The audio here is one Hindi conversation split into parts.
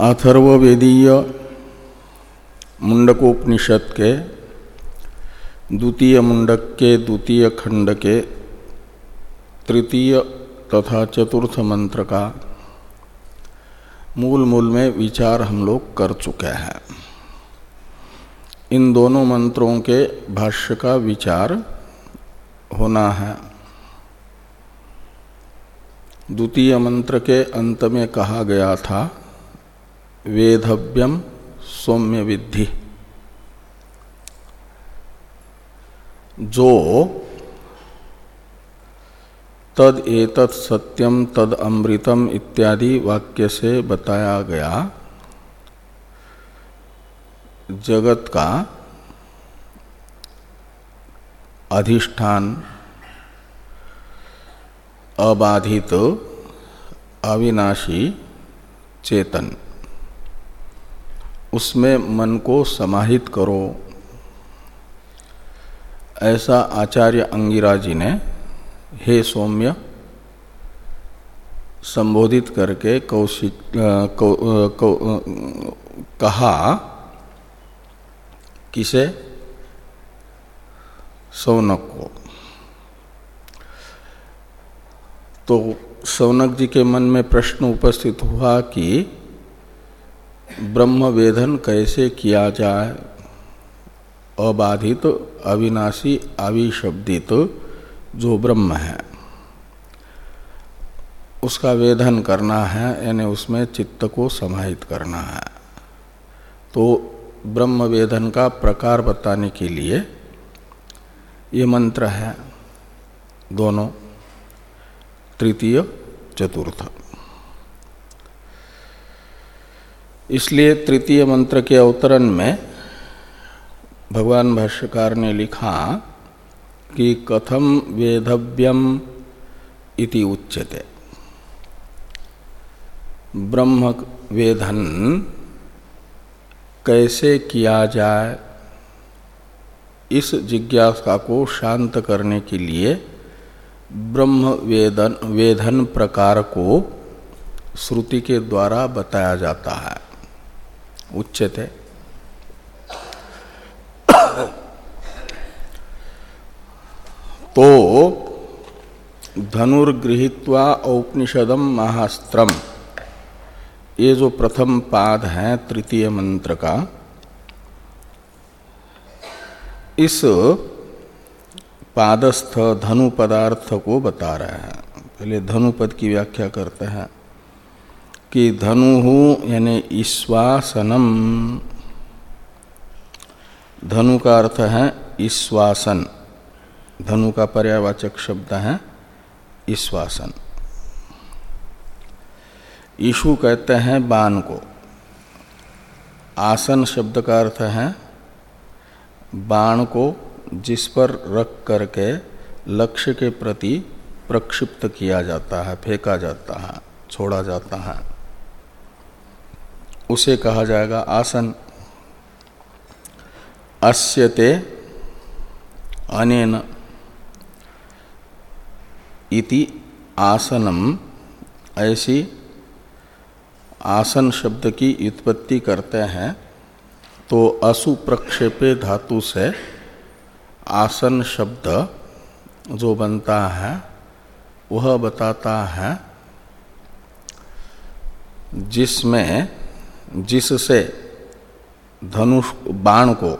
अथर्वेदीय मुंडकोपनिषद के द्वितीय मुंडक के द्वितीय खंड के तृतीय तथा चतुर्थ मंत्र का मूल मूल में विचार हम लोग कर चुके हैं। इन दोनों मंत्रों के भाष्य का विचार होना है। द्वितीय मंत्र के अंत में कहा गया था वेधव्यम सौम्य विधि जो तद एतत् सत्यम तद अमृतम इत्यादि वाक्य से बताया गया, जगत का अधिष्ठान, अबाधित, अविनाशी, चेतन। उसमें मन को समाहित करो। ऐसा आचार्य अंगिरा जी ने हे सौम्य संबोधित करके कौशिक कौ, कौ, कहा किसे? सौनक को। तो सौनक जी के मन में प्रश्न उपस्थित हुआ कि ब्रह्म वेधन कैसे किया जाए? अबाधित, अविनाशी, अविशब्दित तो जो ब्रह्म है। उसका वेधन करना है, यानी उसमें चित्त को समाहित करना है। तो ब्रह्म वेदन का प्रकार बताने के लिए ये मंत्र है। दोनों, तृतीय, चतुर्थ। इसलिए तृतीय मंत्र के अवतरण में भगवान भाष्यकार ने लिखा कि कथम वेदव्यम इति उच्यते। ब्रह्म वेधन कैसे किया जाए, इस जिज्ञासा को शांत करने के लिए ब्रह्म वेदन वेदन प्रकार को श्रुति के द्वारा बताया जाता है। उच्चते तो धनुर्गृहित्वा औपनिषदम महास्त्रम। ये जो प्रथम पाद है, तृतीय मंत्र का, इस पादस्थ धनु पदार्थ को बता रहे हैं। पहले धनु पद की व्याख्या करते हैं। कि धनु यानी ईश्वासनम। धनु का अर्थ है ईश्वासन। धनु का पर्यावाचक शब्द है ईश्वासन। ईशु कहते हैं बाण को। आसन शब्द का अर्थ है बाण को जिस पर रख करके लक्ष्य के प्रति प्रक्षिप्त किया जाता है, फेंका जाता है, छोड़ा जाता है। उसे कहा जाएगा, आसन। अस्यते अनेन इति आसनम। ऐसी आसन शब्द की उत्पत्ति करते हैं तो असुप्रक्षेपे धातु से आसन शब्द जो बनता है, वह बताता है, जिसमें जिससे धनुष बाण को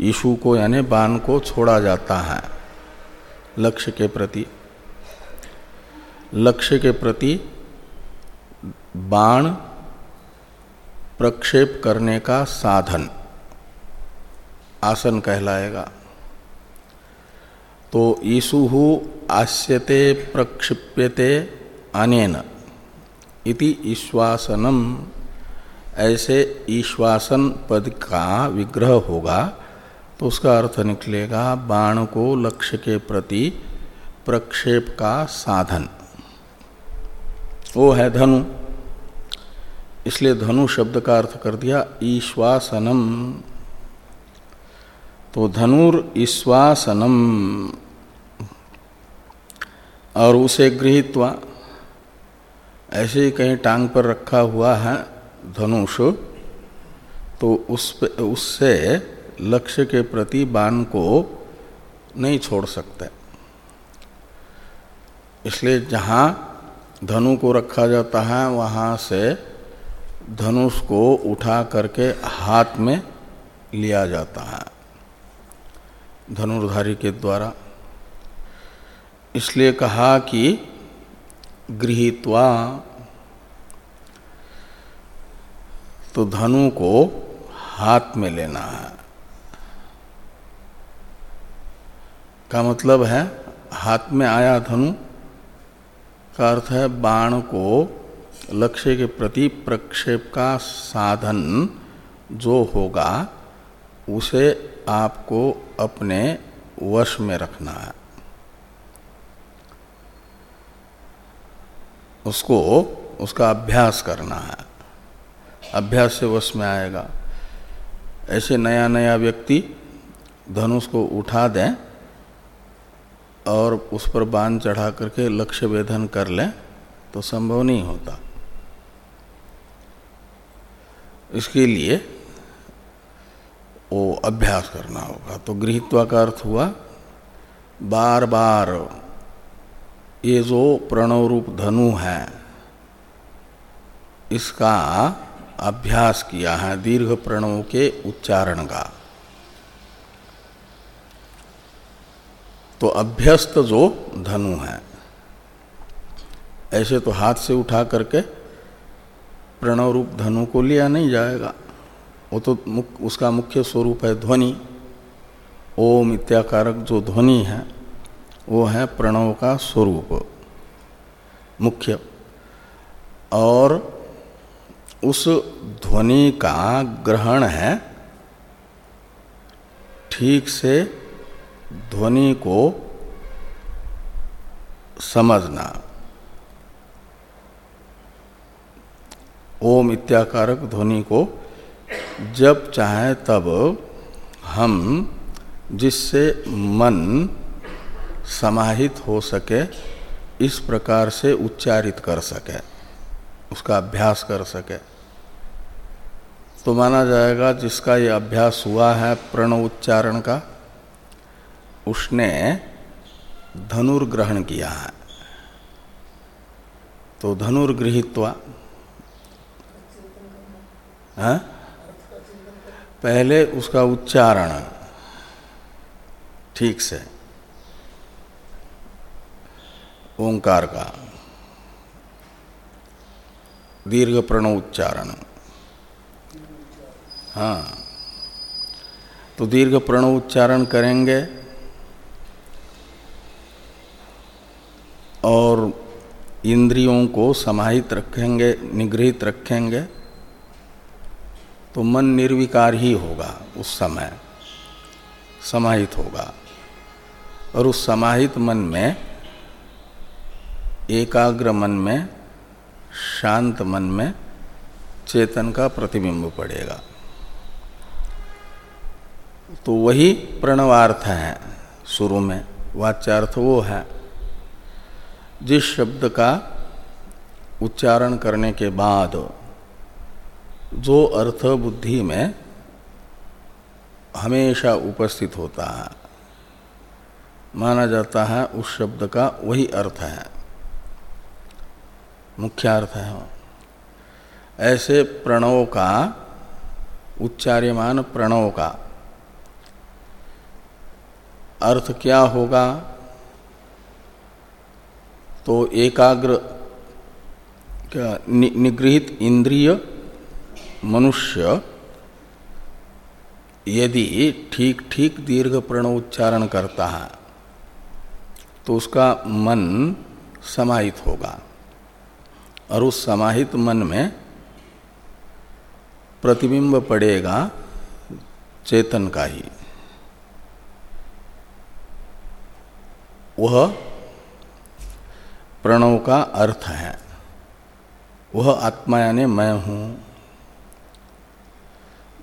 ईशु को यानी बाण को छोड़ा जाता है, लक्ष्य के प्रति। लक्ष्य के प्रति बाण प्रक्षेप करने का साधन, आसन कहलाएगा। तो ईसुहु आस्यते प्रक्षिप्यते अनेन इति ईश्वासनम ऐसे ईश्वासन पद का विग्रह होगा तो उसका अर्थ निकलेगा बाण को लक्ष्य के प्रति प्रक्षेप का साधन। वो है धनु। इसलिए धनु शब्द का अर्थ कर दिया, ईश्वासनम। तो धनुर ईश्वासनम। और उसे गृहित्वा। ऐसे ही कहीं टांग पर रखा हुआ है धनुष तो उस उससे लक्ष्य के प्रति बाण को नहीं छोड़ सकते। इसलिए जहाँ धनु को रखा जाता है, वहाँ से धनुष को उठा करके हाथ में लिया जाता है, धनुर्धारी के द्वारा। इसलिए कहा कि गृहित्वा तो धनु को हाथ में लेना है। का मतलब है, हाथ में आया धनु, का अर्थ है बाण को लक्ष्य के प्रति प्रक्षेप का साधन जो होगा, उसे आपको अपने वश में रखना है। उसको, उसका अभ्यास करना है। अभ्यास से वश में आएगा। ऐसे नया नया व्यक्ति धनुष को उठा दें और उस पर बाँध चढ़ा करके लक्ष्य वेधन कर लें तो संभव नहीं होता। इसके लिए वो अभ्यास करना होगा। तो गृहित्वा का अर्थ हुआ बार बार ये जो प्रणव रूप धनु है, इसका अभ्यास किया है दीर्घ प्रणव के उच्चारण का। तो अभ्यस्त जो धनु है ऐसे तो हाथ से उठा करके प्रणव रूप धनु को लिया नहीं जाएगा। वो तो मुख, उसका मुख्य स्वरूप है ध्वनि। ओम इत्याकारक जो ध्वनि है वो है प्रणव का स्वरूप। मुख्य। और उस ध्वनि का ग्रहण है, ठीक से ध्वनि को समझना। ओम इत्याकारक ध्वनि को जब चाहे तब हम जिससे मन समाहित हो सके, इस प्रकार से उच्चारित कर सके, उसका अभ्यास कर सके। तो माना जाएगा जिसका ये अभ्यास हुआ है प्रण उच्चारण का, उसने धनुर्ग्रहण किया है। तो धनुर्गृहित्वा है? पहले उसका उच्चारण, ठीक से, ओंकार का, दीर्घ प्रणव उच्चारण। हाँ। तो दीर्घ प्रणव उच्चारण करेंगे और इंद्रियों को समाहित रखेंगे, निगृहित रखेंगे तो मन निर्विकार ही होगा उस समय, समाहित होगा। और उस समाहित मन में, एकाग्र मन में, शांत मन में चेतन का प्रतिबिंब पड़ेगा। तो वही प्रणवार्थ है शुरू में, वाच्यार्थ वो है। जिस शब्द का उच्चारण करने के बाद जो अर्थ बुद्धि में हमेशा उपस्थित होता है, माना जाता है उस शब्द का वही अर्थ है। मुख्य अर्थ है ऐसे प्रणव का, उच्चार्यमान प्रणव का अर्थ क्या होगा? तो एकाग्र क्या नि, निगृहित इंद्रिय मनुष्य यदि ठीक ठीक दीर्घ प्रणव उच्चारण करता है तो उसका मन समाहित होगा। और उस समाहित मन में प्रतिबिंब पड़ेगा चेतन का ही। वह प्रणव का अर्थ है। वह आत्मा यानी मैं हूँ।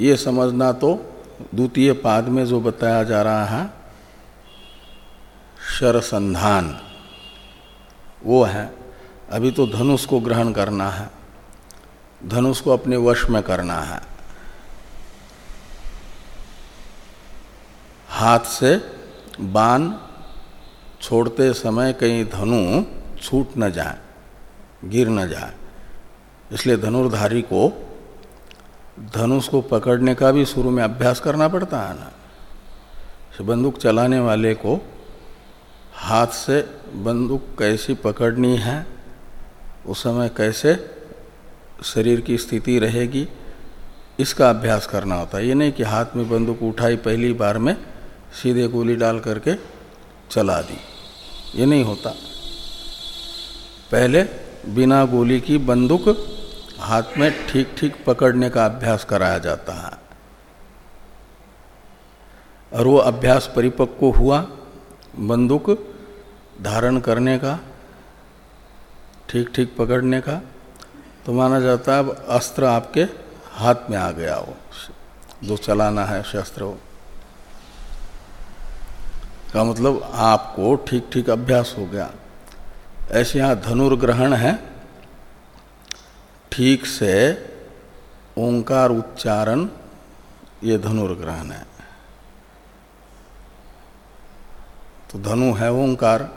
ये समझना तो द्वितीय पाद में जो बताया जा रहा है, शरसंधान, वो है। अभी तो धनुष को ग्रहण करना है। धनुष को अपने वश में करना है। हाथ से बाण छोड़ते समय कहीं धनु छूट न जाए, गिर न जाए। इसलिए धनुर्धारी को धनुष को पकड़ने का भी शुरू में अभ्यास करना पड़ता है ना। बंदूक चलाने वाले को हाथ से बंदूक कैसी पकड़नी है, उस समय कैसे शरीर की स्थिति रहेगी, इसका अभ्यास करना होता है। ये नहीं कि हाथ में बंदूक उठाई पहली बार में सीधे गोली डाल करके चला दी। ये नहीं होता। पहले बिना गोली की बंदूक हाथ में ठीक ठीक पकड़ने का अभ्यास कराया जाता है। और वो अभ्यास परिपक्व हुआ, बंदूक धारण करने का ठीक ठीक पकड़ने का तो माना जाता है अब अस्त्र आपके हाथ में आ गया हो, जो चलाना है शस्त्र का मतलब आपको ठीक ठीक अभ्यास हो गया। ऐसे यहाँ धनुर्ग्रहण है। ठीक से ओंकार उच्चारण, ये धनुर्ग्रहण है। तो धनु है ओंकार,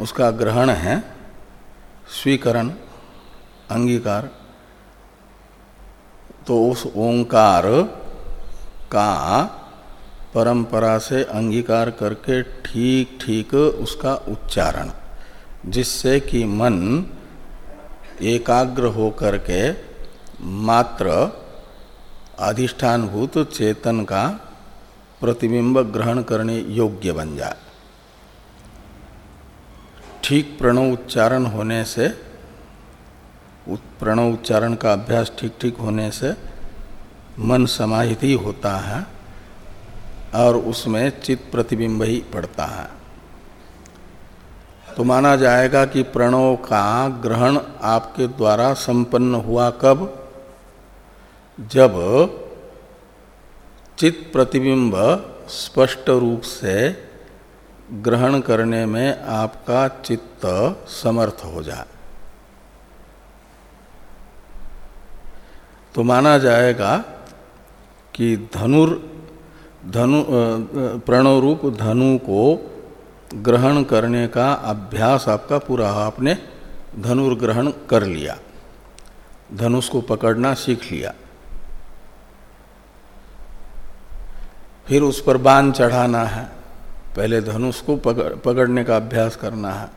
उसका ग्रहण है स्वीकरण, अंगीकार। तो उस ओंकार का परंपरा से अंगीकार करके ठीक ठीक उसका उच्चारण, जिससे कि मन एकाग्र हो करके मात्र अधिष्ठानभूत चेतन का प्रतिबिंब ग्रहण करने योग्य बन जाए। ठीक प्रणव उच्चारण होने से प्रणव उच्चारण का अभ्यास ठीक ठीक होने से मन समाहित ही होता है। और उसमें चित्त प्रतिबिंब ही पड़ता है। तो माना जाएगा कि प्रणव का ग्रहण आपके द्वारा संपन्न हुआ कब? जब चित्त प्रतिबिंब स्पष्ट रूप से ग्रहण करने में आपका चित्त समर्थ हो जाए। तो माना जाएगा कि धनुर धनु प्रणव रूप धनु को ग्रहण करने का अभ्यास आपका पूरा हो आपने धनुर्ग्रहण कर लिया। धनुष को पकड़ना सीख लिया। फिर उस पर बाण चढ़ाना है। पहले धनुष को पकड़, पकड़ने का अभ्यास करना है।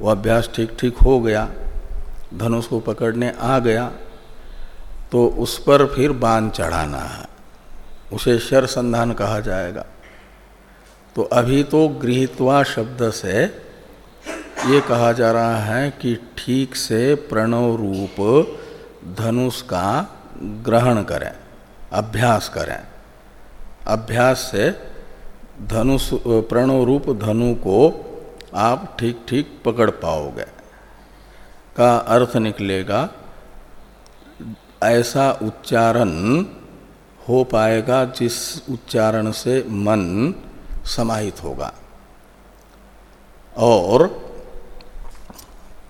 वो अभ्यास ठीक ठीक हो गया। धनुष को पकड़ने आ गया। तो उस पर फिर बाँध चढ़ाना है। उसे शर संधान कहा जाएगा। तो अभी तो गृहित्वा शब्द से ये कहा जा रहा है कि ठीक से प्रणव रूप धनुष का ग्रहण करें, अभ्यास करें। अभ्यास से धनुष, प्रणव रूप धनु को आप ठीक ठीक पकड़ पाओगे। का अर्थ निकलेगा, ऐसा उच्चारण हो पाएगा जिस उच्चारण से मन समाहित होगा। और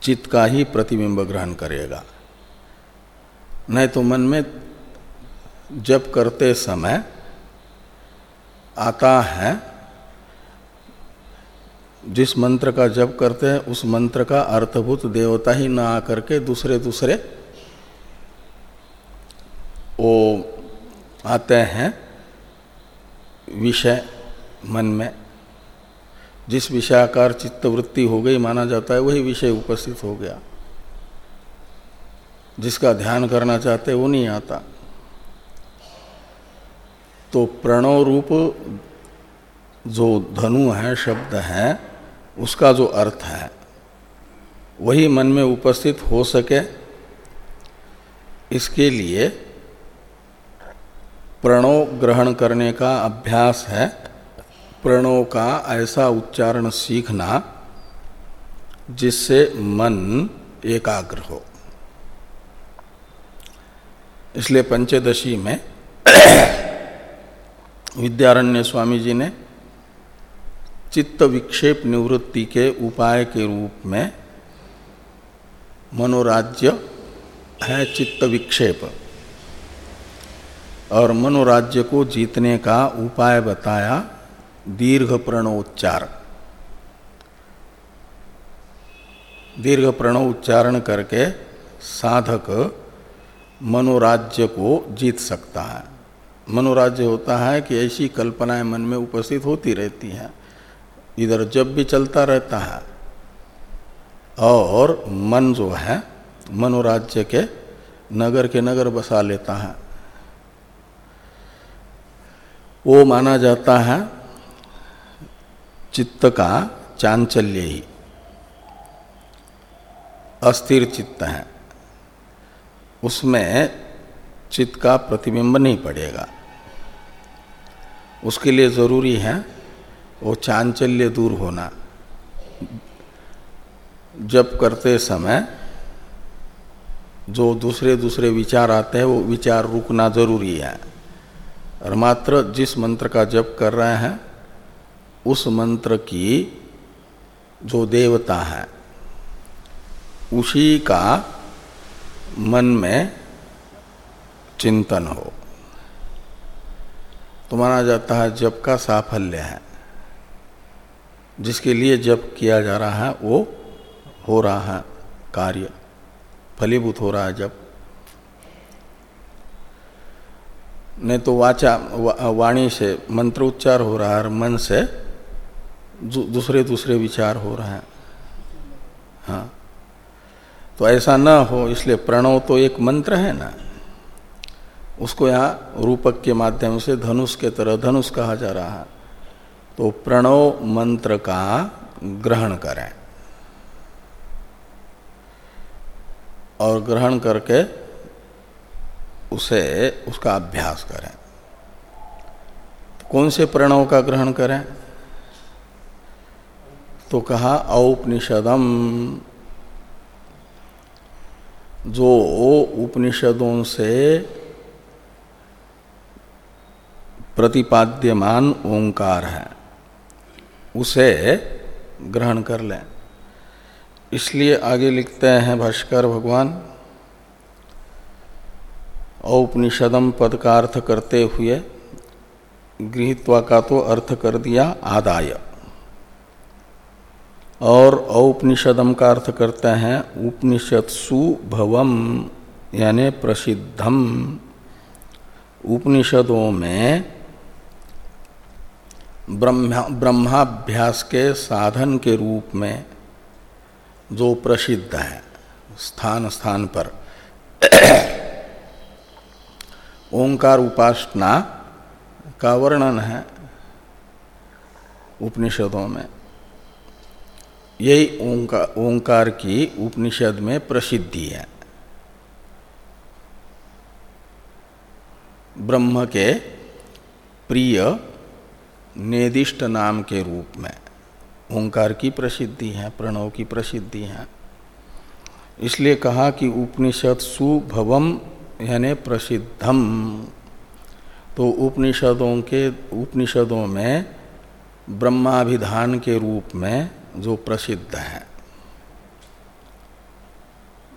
चित्त का ही प्रतिबिंब ग्रहण करेगा। नहीं तो मन में जब करते समय आता है, जिस मंत्र का जप करते हैं, उस मंत्र का अर्थभूत देवता ही ना आकर के दूसरे दूसरे वो आते हैं विषय मन में। जिस विषयाकार चित्तवृत्ति हो गई माना जाता है, वही विषय उपस्थित हो गया। जिसका ध्यान करना चाहते वो नहीं आता। तो प्रणव रूप जो धनु है, शब्द है, उसका जो अर्थ है, वही मन में उपस्थित हो सके। इसके लिए प्रणव ग्रहण करने का अभ्यास है। प्रणव का ऐसा उच्चारण सीखना जिससे मन एकाग्र हो। इसलिए पंचदशी में विद्यारण्य स्वामी जी ने चित्त विक्षेप निवृत्ति के उपाय के रूप में मनोराज्य है चित्त विक्षेप। और मनोराज्य को जीतने का उपाय बताया दीर्घ प्रणोच्चार दीर्घ प्रणव उच्चारण करके साधक मनोराज्य को जीत सकता है। मनोराज्य होता है कि ऐसी कल्पनाएँ मन में उपस्थित होती रहती हैं। इधर जब भी चलता रहता है। और मन जो है, मनोराज्य के नगर के नगर बसा लेता है। वो माना जाता है चित्त का चांचल्य ही। अस्थिर चित्त है। उसमें चित्त का प्रतिबिंब नहीं पड़ेगा। उसके लिए ज़रूरी है वो चांचल्य दूर होना। जब करते समय जो दूसरे दूसरे विचार आते हैं, वो विचार रुकना ज़रूरी है। और मात्र जिस मंत्र का जप कर रहे हैं, उस मंत्र की जो देवता है, उसी का मन में चिंतन हो। तो माना जाता है जप का साफल्य है। जिसके लिए जप किया जा रहा है, वो हो रहा है कार्य, फलीभूत हो रहा है जब नहीं तो वाचा वा, वाणी से मंत्र उच्चार हो रहा है और मन से दूसरे दूसरे विचार हो रहे हैं। हाँ। तो ऐसा ना हो इसलिए प्रणव तो एक मंत्र है ना। उसको यहाँ रूपक के माध्यम से धनुष के तरह धनुष कहा जा रहा है। तो प्रणव मंत्र का ग्रहण करें। और ग्रहण करके उसे, उसका अभ्यास करें। कौन से प्रणव का ग्रहण करें? तो कहा, औपनिषदम। जो उपनिषदों से प्रतिपाद्यमान ओंकार है, उसे ग्रहण कर लें। इसलिए आगे लिखते हैं भाष्कर भगवान औपनिषदम पद का अर्थ करते हुए गृहित्वा का तो अर्थ कर दिया आदाय। और औपनिषदम का अर्थ करते हैं उपनिषत्सु भवम यानि प्रसिद्धम उपनिषदों में ब्रह्मा, ब्रह्माभ्यास के साधन के रूप में जो प्रसिद्ध है, स्थान स्थान पर। ओंकार उपासना का वर्णन है उपनिषदों में। यही ओंकार ओंकार की उपनिषद में प्रसिद्धि है। ब्रह्म के प्रिय निर्दिष्ट नाम के रूप में ओंकार की प्रसिद्धि है, प्रणव की प्रसिद्धि है। इसलिए कहा कि उपनिषद सुभवम यानी प्रसिद्धम। तो उपनिषदों के, उपनिषदों में, ब्रह्माभिधान के रूप में जो प्रसिद्ध है।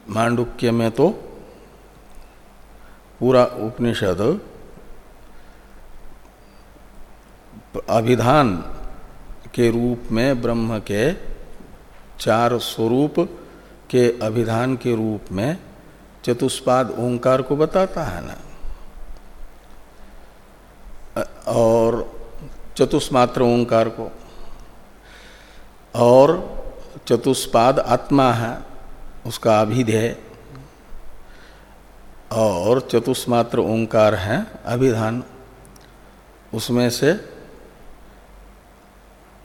मांडुक्य में तो पूरा उपनिषद, अभिधान के रूप में ब्रह्म के चार स्वरूप के अभिधान के रूप में चतुष्पाद ओंकार को बताता है ना। और चतुष्मात्र ओंकार को। और चतुष्पाद आत्मा है, उसका अभिधेय। और चतुष्मात्र ओंकार है, अभिधान। उसमें से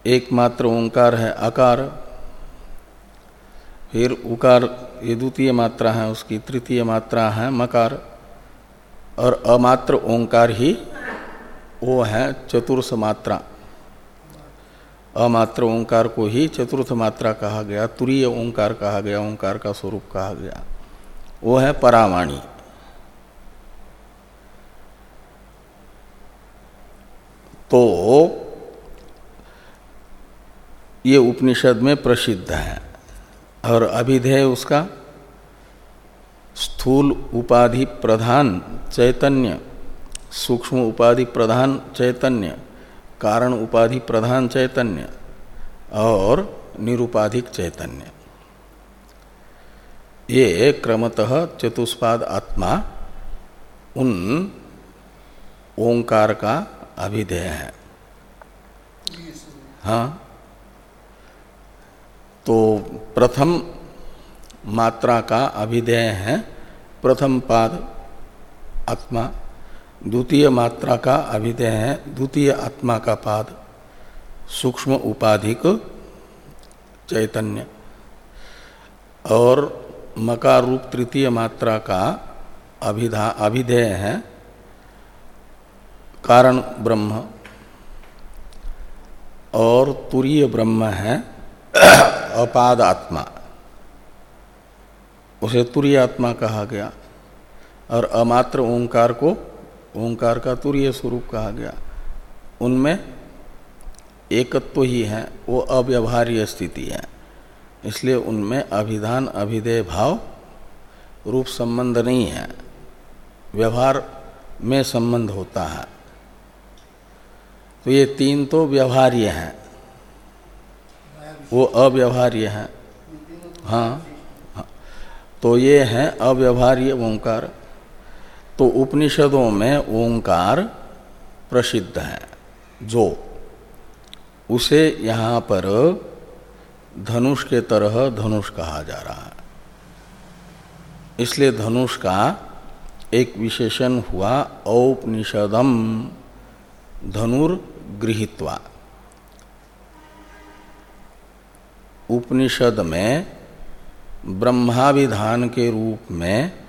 एकमात्र ओंकार है, आकार। फिर उकार, ये द्वितीय मात्रा है, उसकी तृतीय मात्रा है मकार, और अमात्र ओंकार ही वो है चतुर्थ मात्रा। अमात्र ओंकार को ही चतुर्थ मात्रा कहा गया, तुरीय ओंकार कहा गया, ओंकार का स्वरूप कहा गया। वो है परावाणी तो ये उपनिषद में प्रसिद्ध है। और अभिधेय उसका, स्थूल उपाधि प्रधान चैतन्य, सूक्ष्म उपाधि प्रधान चैतन्य, कारण उपाधि प्रधान चैतन्य और निरुपाधिक चैतन्य। ये क्रमतः चतुष्पाद आत्मा, उन ओंकार का अभिधेय है। हाँ? तो प्रथम मात्रा का अभिधेय है, प्रथम पाद आत्मा, द्वितीय मात्रा का अभिधेय है, द्वितीय आत्मा का पाद, सूक्ष्म उपाधिक चैतन्य। और मकार रूप तृतीय मात्रा का अभिधा, अभिधेय है, कारण ब्रह्म। और तुरीय ब्रह्म है अपाद आत्मा। उसे तुरीय आत्मा कहा गया और अमात्र ओंकार को ओंकार का तुरीय स्वरूप कहा गया। उनमें एकत्व तो ही है, वो अव्यवहार्य स्थिति है। इसलिए उनमें अभिधान, अभिधेय भाव रूप संबंध नहीं है। व्यवहार में संबंध होता है। तो ये तीन तो व्यवहार्य हैं। वो अव्यवहार्य हैं। हाँ, हाँ। तो ये है अव्यवहार्य ओंकार। तो उपनिषदों में ओंकार प्रसिद्ध है। जो उसे यहाँ पर धनुष के तरह धनुष कहा जा रहा है। इसलिए धनुष का एक विशेषण हुआ औपनिषदम धनुर्गृहित्वा। उपनिषद में, ब्रह्माविधान के रूप में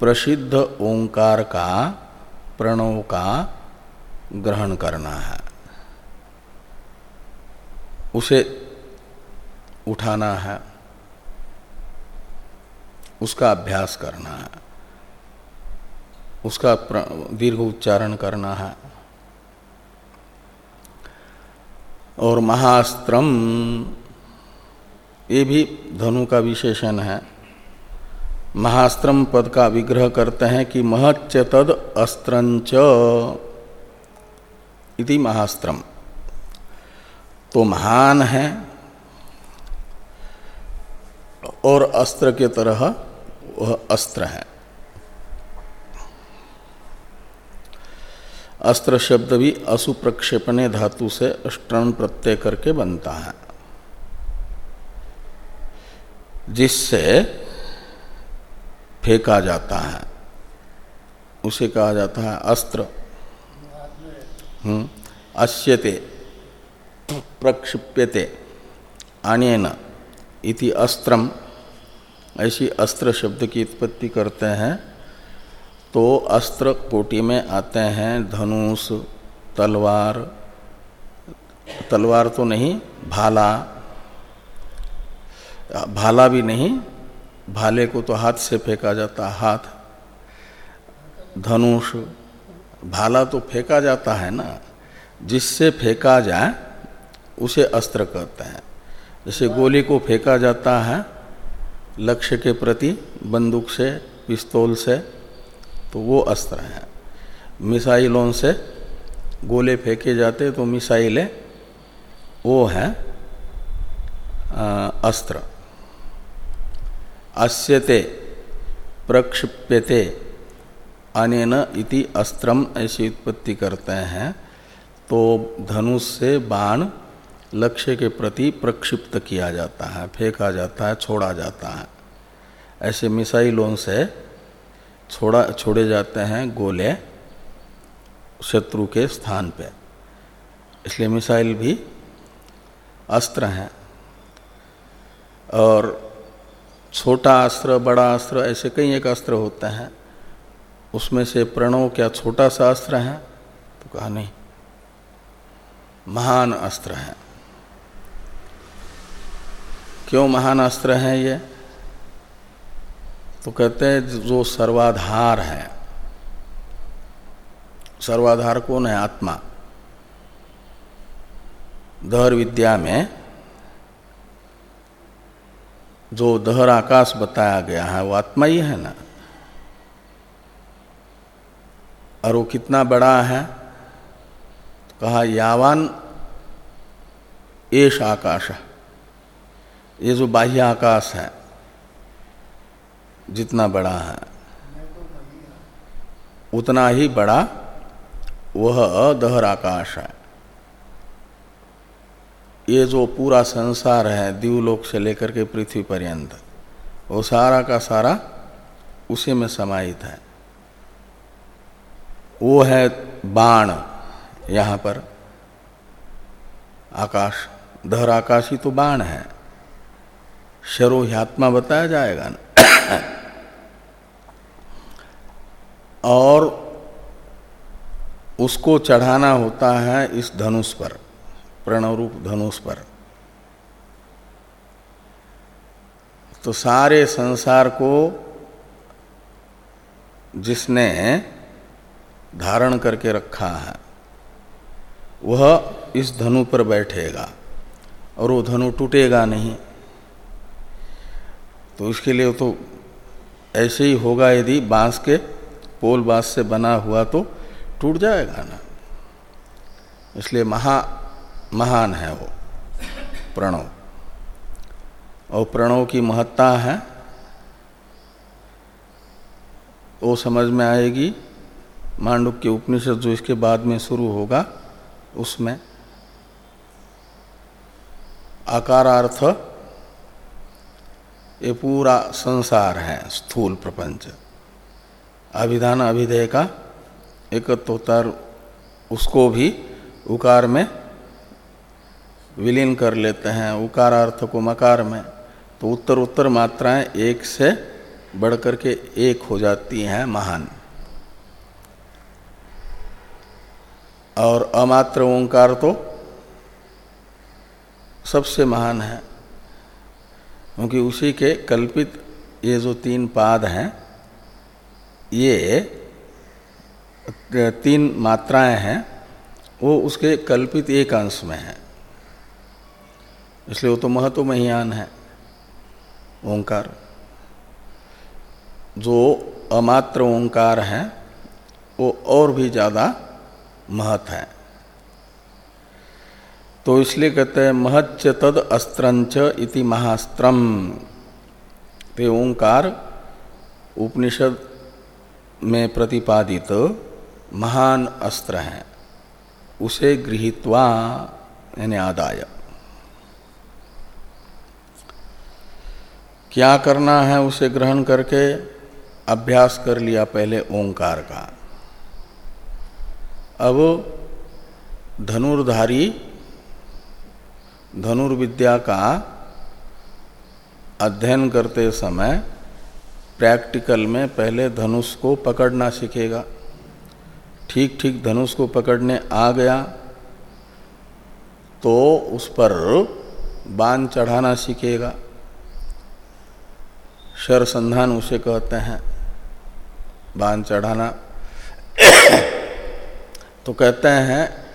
प्रसिद्ध ओंकार का, प्रणव का ग्रहण करना है। उसे उठाना है। उसका अभ्यास करना है। उसका दीर्घ उच्चारण करना है। और महास्त्रम ये भी धनु का विशेषण है। महास्त्रम पद का विग्रह करते हैं कि महच्च तद अस्त्रंच। इति महास्त्रम तो महान है और अस्त्र के तरह वह अस्त्र है। अस्त्र शब्द भी असुप्रक्षेपणे धातु से अष्टन प्रत्यय करके बनता है। जिससे फेंका जाता है। उसे कहा जाता है अस्त्र। अश्यते अस्यते प्रक्षिप्यते, अनेन इति अस्त्रम। ऐसी अस्त्र शब्द की उत्पत्ति करते हैं। तो अस्त्र कोटि में आते हैं। धनुष, तलवार तलवार तो नहीं, भाला भाला भी नहीं, भाले को तो हाथ से फेंका जाता, हाथ। धनुष, भाला तो फेंका जाता है ना, जिससे फेंका जाए, उसे अस्त्र कहते हैं। जैसे गोली को फेंका जाता है, लक्ष्य के प्रति, बंदूक से, पिस्तौल से तो वो अस्त्र है। मिसाइलों से गोले फेंके जाते तो मिसाइलें, वो हैं अस्त्र। अस्यते, प्रक्षिप्यते, अनेन इति अस्त्रम ऐसी उत्पत्ति करते हैं तो धनुष से बाण लक्ष्य के प्रति प्रक्षिप्त किया जाता है, फेंका जाता है, छोड़ा जाता है। ऐसे मिसाइलों से छोड़ा, छोड़े जाते हैं गोले शत्रु के स्थान पे। इसलिए मिसाइल भी अस्त्र हैं। और छोटा अस्त्र, बड़ा अस्त्र, ऐसे कई एक अस्त्र होते हैं। उसमें से प्रणव क्या छोटा सा अस्त्र है? तो कहा नहीं। महान अस्त्र है। क्यों महान अस्त्र है ये? तो कहते हैं जो सर्वाधार है। सर्वाधार कौन है? आत्मा। धर विद्या में जो दहर आकाश बताया गया है, वो आत्मा ही है ना? और वो कितना बड़ा है? कहा, यावान एश आकाश ये जो बाह्य आकाश है, जितना बड़ा है, उतना ही बड़ा वह दहर आकाश है। ये जो पूरा संसार है, दीवलोक से लेकर के पृथ्वी पर्यंत, वो सारा का सारा उसी में समाहित है। वो है बाण यहाँ पर। आकाश दहर आकाश तो बाण है। शरोह्यात्मा बताया जाएगा और उसको चढ़ाना होता है इस धनुष पर। प्रणव रूप धनुष पर। तो सारे संसार को जिसने धारण करके रखा है, वह इस धनु पर बैठेगा और वो धनु टूटेगा नहीं। तो इसके लिए तो ऐसे ही होगा, यदि बाँस के पोल बाँस से बना हुआ तो टूट जाएगा ना। इसलिए महा महान है वो, प्रणव। और प्रणव की महत्ता है, वो समझ में आएगी, मांडुक के उपनिषद जो इसके बाद में शुरू होगा, उसमें आकारार्थ, ये पूरा संसार है, स्थूल प्रपंच। अभिधान, अभिधेय का एकत्वोत्तर, उसको भी उकार में विलीन कर लेते हैं उकार अर्थ को मकार में। तो उत्तर उत्तर मात्राएँ एक से बढ़कर के एक हो जाती हैं महान। और अमात्र ओंकार तो सबसे महान है, क्योंकि उसी के कल्पित ये जो तीन पाद हैं, ये तीन मात्राएँ हैं, वो उसके कल्पित एक अंश में है। इसलिए वो तो महत्व महियान है, ओंकार। जो अमात्र ओंकार है, वो और भी ज़्यादा महत है। तो इसलिए कहते हैं, महच्च तद अस्त्रंच इति महास्त्रम। ते ओंकार उपनिषद में प्रतिपादित महान अस्त्र है, उसे गृहित्वा यानी आदाय। क्या करना है उसे ग्रहण करके? अभ्यास कर लिया पहले ओंकार का। अब धनुर्धारी, धनुर्विद्या का अध्ययन करते समय प्रैक्टिकल में पहले धनुष को पकड़ना सीखेगा। ठीक ठीक धनुष को पकड़ने आ गया तो उस पर बाण चढ़ाना सीखेगा। शर संधान उसे कहते हैं। बाँध चढ़ाना। तो कहते हैं,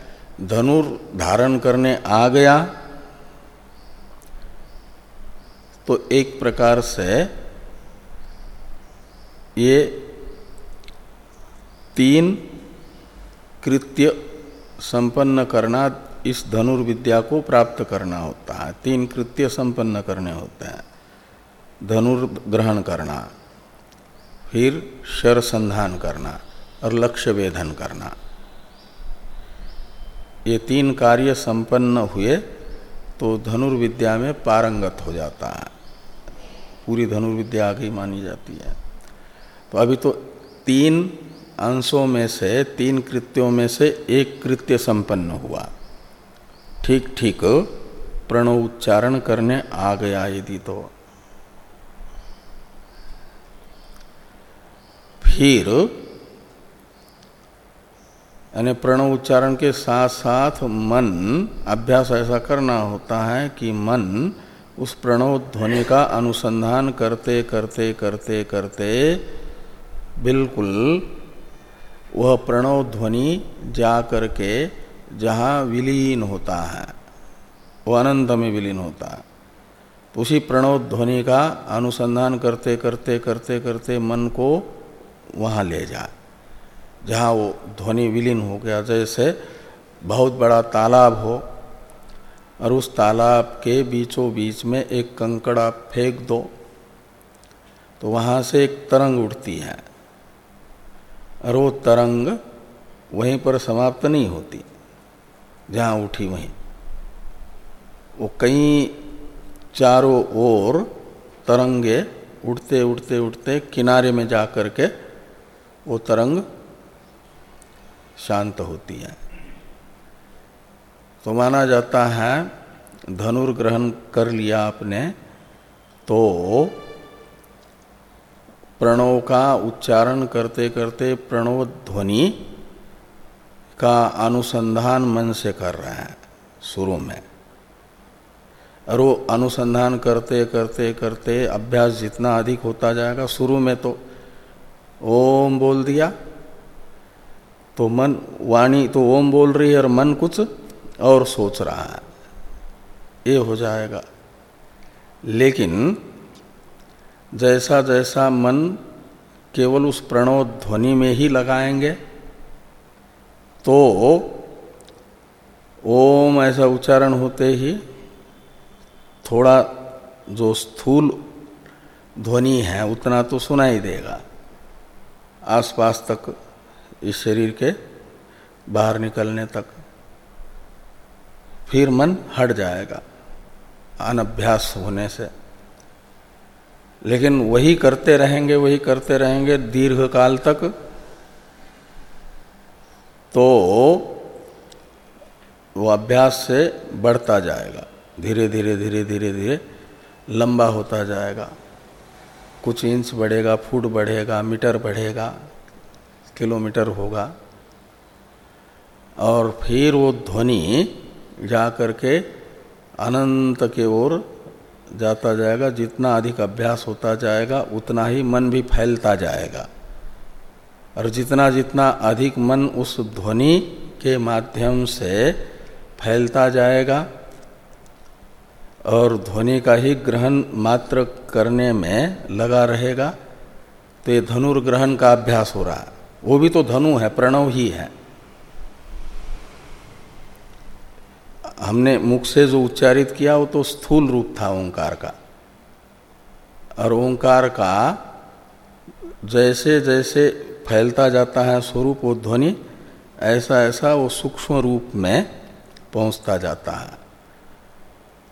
धनुर धारण करने आ गया। तो एक प्रकार से ये तीन कृत्य संपन्न करना, इस धनुर्विद्या को प्राप्त करना होता है। तीन कृत्य संपन्न करने होते हैं। धनुर्ग्रहण करना, फिर शर संधान करना और लक्ष्य वेधन करना। ये तीन कार्य संपन्न हुए तो धनुर्विद्या में पारंगत हो जाता है। पूरी धनुर्विद्या आगे मानी जाती है। तो अभी तो तीन अंशों में से, तीन कृत्यों में से एक कृत्य संपन्न हुआ। ठीक ठीक, प्रणव उच्चारण करने आ गया यदि तो। फिर यानी प्रणव उच्चारण के साथ साथ मन, अभ्यास ऐसा करना होता है कि मन उस प्रणव ध्वनि का अनुसंधान करते करते करते करते बिल्कुल वह प्रणव ध्वनि जा करके जहाँ विलीन होता है वह अनंत में विलीन होता है। उसी प्रणव ध्वनि का अनुसंधान करते करते करते करते मन को वहाँ ले जाए। जहाँ वो ध्वनि विलीन हो गया, जैसे बहुत बड़ा तालाब हो, और उस तालाब के बीचों बीच में एक कंकड़ा फेंक दो तो वहाँ से एक तरंग उठती है, और वो तरंग वहीं पर समाप्त नहीं होती, जहाँ उठी वहीं। वो कई चारों ओर तरंगे उठते उठते उठते किनारे में जा कर के वो तरंग शांत होती है। तो माना जाता है, धनुर्ग्रहण कर लिया आपने तो प्रणव का उच्चारण करते करते प्रणव ध्वनि का अनुसंधान मन से कर रहे हैं, शुरू में। और वो अनुसंधान करते करते करते अभ्यास जितना अधिक होता जाएगा, शुरू में तो ओम बोल दिया। तो मन वाणी तो ओम बोल रही है और मन कुछ और सोच रहा है। ये हो जाएगा। लेकिन जैसा जैसा मन केवल उस प्रणव ध्वनि में ही लगाएँगे तो ओम ऐसा उच्चारण होते ही थोड़ा जो स्थूल ध्वनि है उतना तो सुनाई देगा। आसपास तक, इस शरीर के बाहर निकलने तक, फिर मन हट जाएगा, अनभ्यास होने से। लेकिन वही करते रहेंगे, वही करते रहेंगे दीर्घ काल तक तो वो अभ्यास से बढ़ता जाएगा। धीरे धीरे धीरे धीरे धीरे लंबा होता जाएगा। कुछ इंच बढ़ेगा, फुट बढ़ेगा, मीटर बढ़ेगा, किलोमीटर होगा। और फिर वो ध्वनि जा कर के अनंत के ओर जाता जाएगा। जितना अधिक अभ्यास होता जाएगा, उतना ही मन भी फैलता जाएगा। और जितना जितना अधिक मन उस ध्वनि के माध्यम से फैलता जाएगा और ध्वनि का ही ग्रहण मात्र करने में लगा रहेगा। तो ये धनुर्ग्रहण का अभ्यास हो रहा है। वो भी तो धनु है, प्रणव ही है। हमने मुख से जो उच्चारित किया, वो तो स्थूल रूप था ओंकार का। और ओंकार का जैसे जैसे फैलता जाता है स्वरूप वो ध्वनि, ऐसा ऐसा वो सूक्ष्म रूप में पहुँचता जाता है।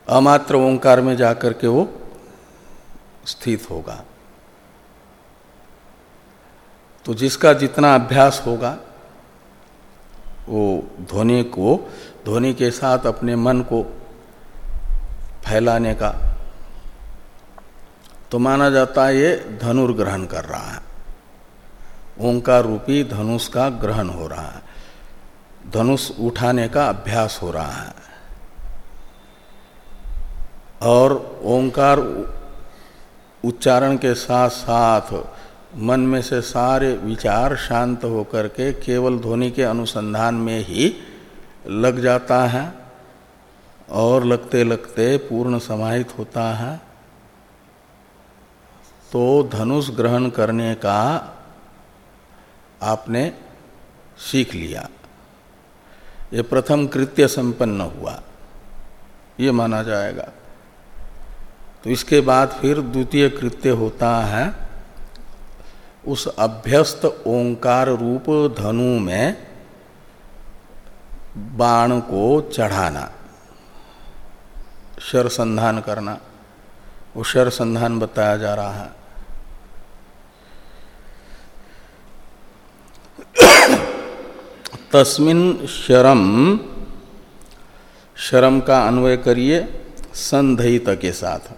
अमात्र ओंकार में जाकर के वो स्थित होगा। तो जिसका जितना अभ्यास होगा, वो ध्वनि को, ध्वनि के साथ अपने मन को फैलाने का तो माना जाता है ये धनुर्ग्रहण कर रहा है। ओंकार रूपी धनुष का ग्रहण हो रहा है। धनुष उठाने का अभ्यास हो रहा है। और ओंकार उच्चारण के साथ साथ मन में से सारे विचार शांत होकर के केवल ध्वनि के अनुसंधान में ही लग जाता है और लगते लगते पूर्ण समाहित होता है। तो धनुष ग्रहण करने का आपने सीख लिया। ये प्रथम कृत्य संपन्न हुआ। ये माना जाएगा। तो इसके बाद फिर द्वितीय कृत्य होता है। उस अभ्यस्त ओंकार रूप धनु में बाण को चढ़ाना, शर संधान करना। वो शर संधान बताया जा रहा है। तस्मिन शरम शरम का अन्वय करिए संधयित के साथ।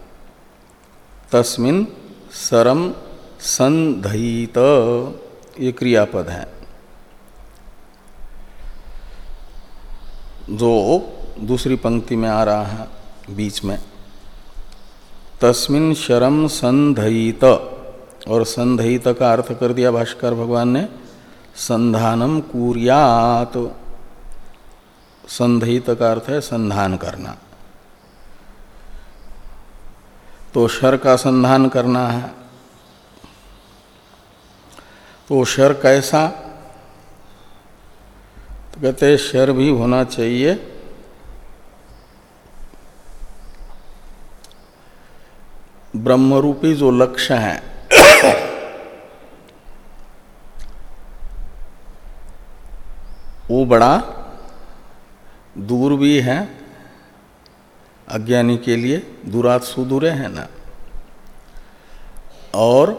तस्मिन सरम संधयित ये क्रियापद है। जो दूसरी पंक्ति में आ रहा है बीच में। तस्मिन शरम संधयित और संधयित का अर्थ कर दिया भाष्कर भगवान ने संधानम कुरियात। संधयित का अर्थ है संधान करना। तो शर का संधान करना है। तो शर कैसा? तो कहते शर भी होना चाहिए। ब्रह्मरूपी जो लक्ष्य है, वो बड़ा दूर भी है अज्ञानी के लिए दूरात सुदूरे है ना। और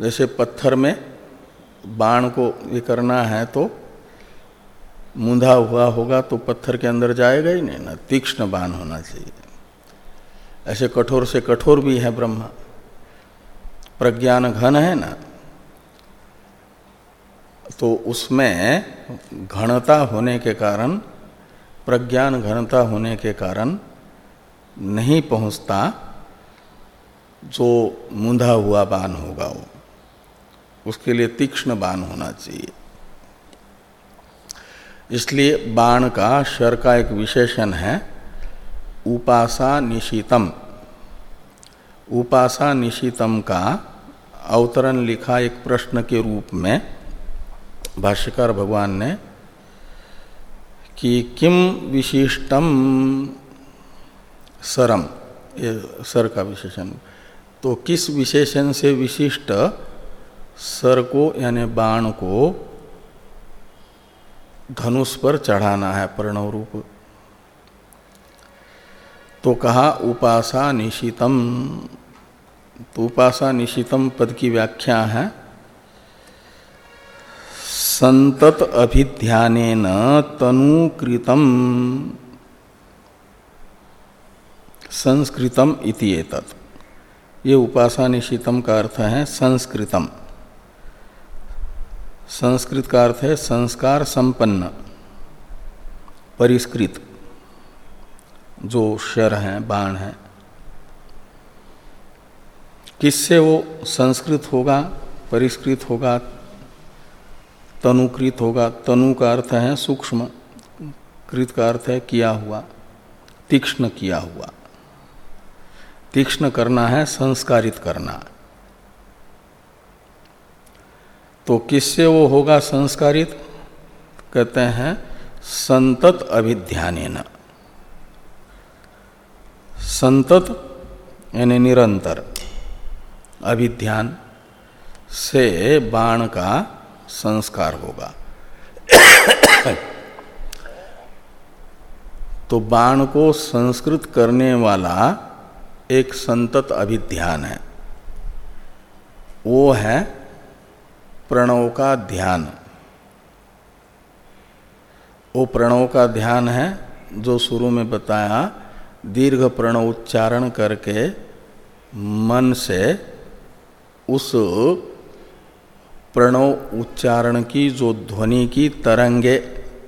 जैसे पत्थर में बाण को ये करना है तो मुंधा हुआ होगा तो पत्थर के अंदर जाएगा ही नहीं ना। तीक्ष्ण बाण होना चाहिए। ऐसे कठोर से कठोर भी है ब्रह्मा। प्रज्ञान घन है ना। तो उसमें घनता होने के कारण प्रज्ञान घनता होने के कारण नहीं पहुँचता जो मुंधा हुआ बाण होगा वो। उसके लिए तीक्ष्ण बाण होना चाहिए। इसलिए बाण का, शर का एक विशेषण है, उपासा निशितम। उपासा निशितम का अवतरण लिखा एक प्रश्न के रूप में भाष्यकार भगवान ने कि किम विशिष्टम? सरम, ये सर का विशेषण। तो किस विशेषण से विशिष्ट? सर को यानी बाण को धनुष पर चढ़ाना है प्रणव रूप तो कहा, उपासा निशितम। तो उपासा निशितम पद की व्याख्या है। संतत अभिध्यान तनुकृतम। संस्कृतम इति ये उपासा निशितम का अर्थ है संस्कृतम। संस्कृत का अर्थ है संस्कार संपन्न। परिष्कृत। जो शर हैं, बाण हैं। किससे वो संस्कृत होगा, परिष्कृत होगा तनुकृत होगा। तनु का अर्थ है सूक्ष्म। कृत का अर्थ है किया हुआ। तीक्ष्ण किया हुआ। तीक्ष्ण करना है, संस्कारित करना। तो किससे वो होगा संस्कारित? कहते हैं, संतत अभिध्यान संतत यानी निरंतर। अभिध्यान से बाण का संस्कार होगा। तो बाण को संस्कृत करने वाला एक संतत अभिध्यान है। वो है प्रणव का ध्यान वो प्रणव का ध्यान है जो शुरू में बताया, दीर्घ प्रणव उच्चारण करके मन से उस प्रणव उच्चारण की, जो ध्वनि की तरंगे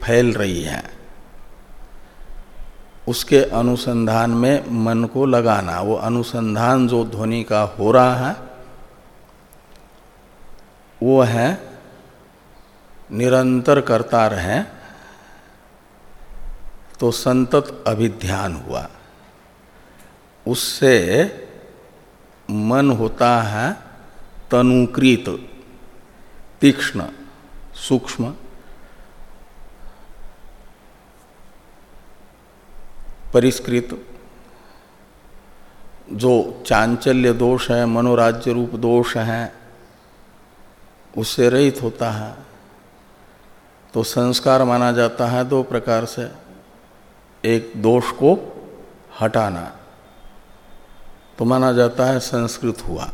फैल रही हैं। उसके अनुसंधान में मन को लगाना, वो अनुसंधान जो ध्वनि का हो रहा है, वो है, निरंतर करता रहे तो संतत अभिध्यान हुआ। उससे मन होता है तनुकृत। तीक्ष्ण, सूक्ष्म। परिष्कृत। जो चांचल्य दोष है, मनोराज्य रूप दोष है, उससे रहित होता है। तो संस्कार माना जाता है दो प्रकार से। एक दोष को हटाना तो माना जाता है संस्कृत हुआ।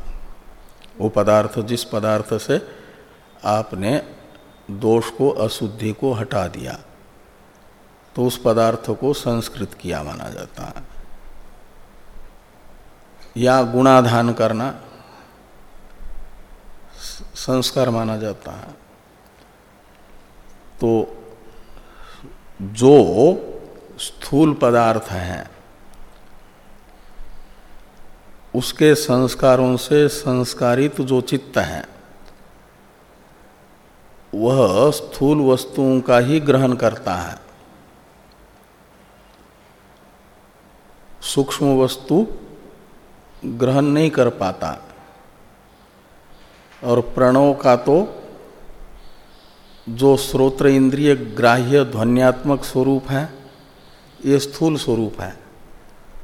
वो पदार्थ, जिस पदार्थ से आपने दोष को, अशुद्धि को हटा दिया। तो उस पदार्थ को संस्कृत किया माना जाता है। या गुणाधान करना संस्कार माना जाता है। तो जो स्थूल पदार्थ हैं, उसके संस्कारों से संस्कारित जो चित्त है वह स्थूल वस्तुओं का ही ग्रहण करता है। सूक्ष्म वस्तु ग्रहण नहीं कर पाता। और प्रणव का तो जो श्रोत्र इंद्रिय ग्राह्य ध्वन्यात्मक स्वरूप है, ये स्थूल स्वरूप है।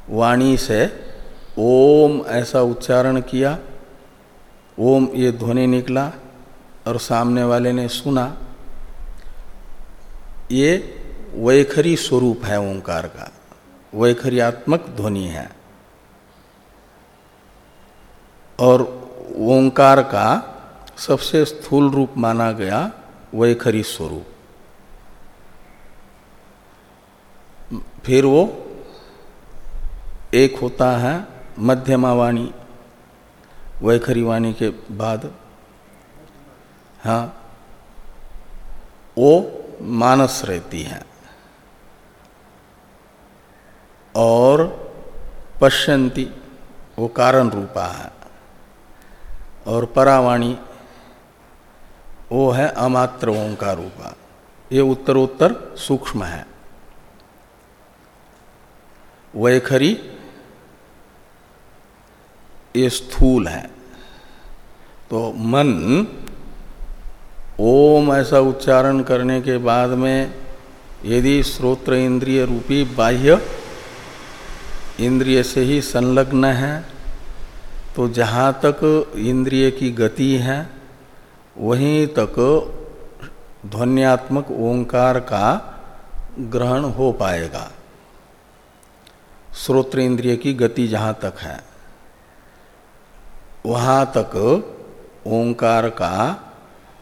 वाणी से ओम ऐसा उच्चारण किया, ओम ये ध्वनि निकला और सामने वाले ने सुना, ये वैखरी स्वरूप है ओंकार का, वैखरियात्मक ध्वनि है। और ओंकार का सबसे स्थूल रूप माना गया वैखरी स्वरूप। फिर वो एक होता है मध्यमा वाणी, वैखरी वाणी के बाद हाँ वो मानस रहती है। और पश्यंती, वो कारण रूपा है। और परावाणी, वो है अमात्र ओंकार रूपा। ये उत्तरोत्तर सूक्ष्म है। वैखरी, ये स्थूल है। तो मन ओम ऐसा उच्चारण करने के बाद में यदि श्रोत्र इंद्रिय रूपी बाह्य इंद्रिय से ही संलग्न है तो जहाँ तक इंद्रिय की गति है, वहीं तक ध्वन्यात्मक ओंकार का ग्रहण हो पाएगा। श्रोत्र इंद्रिय की गति जहाँ तक है, वहाँ तक ओंकार का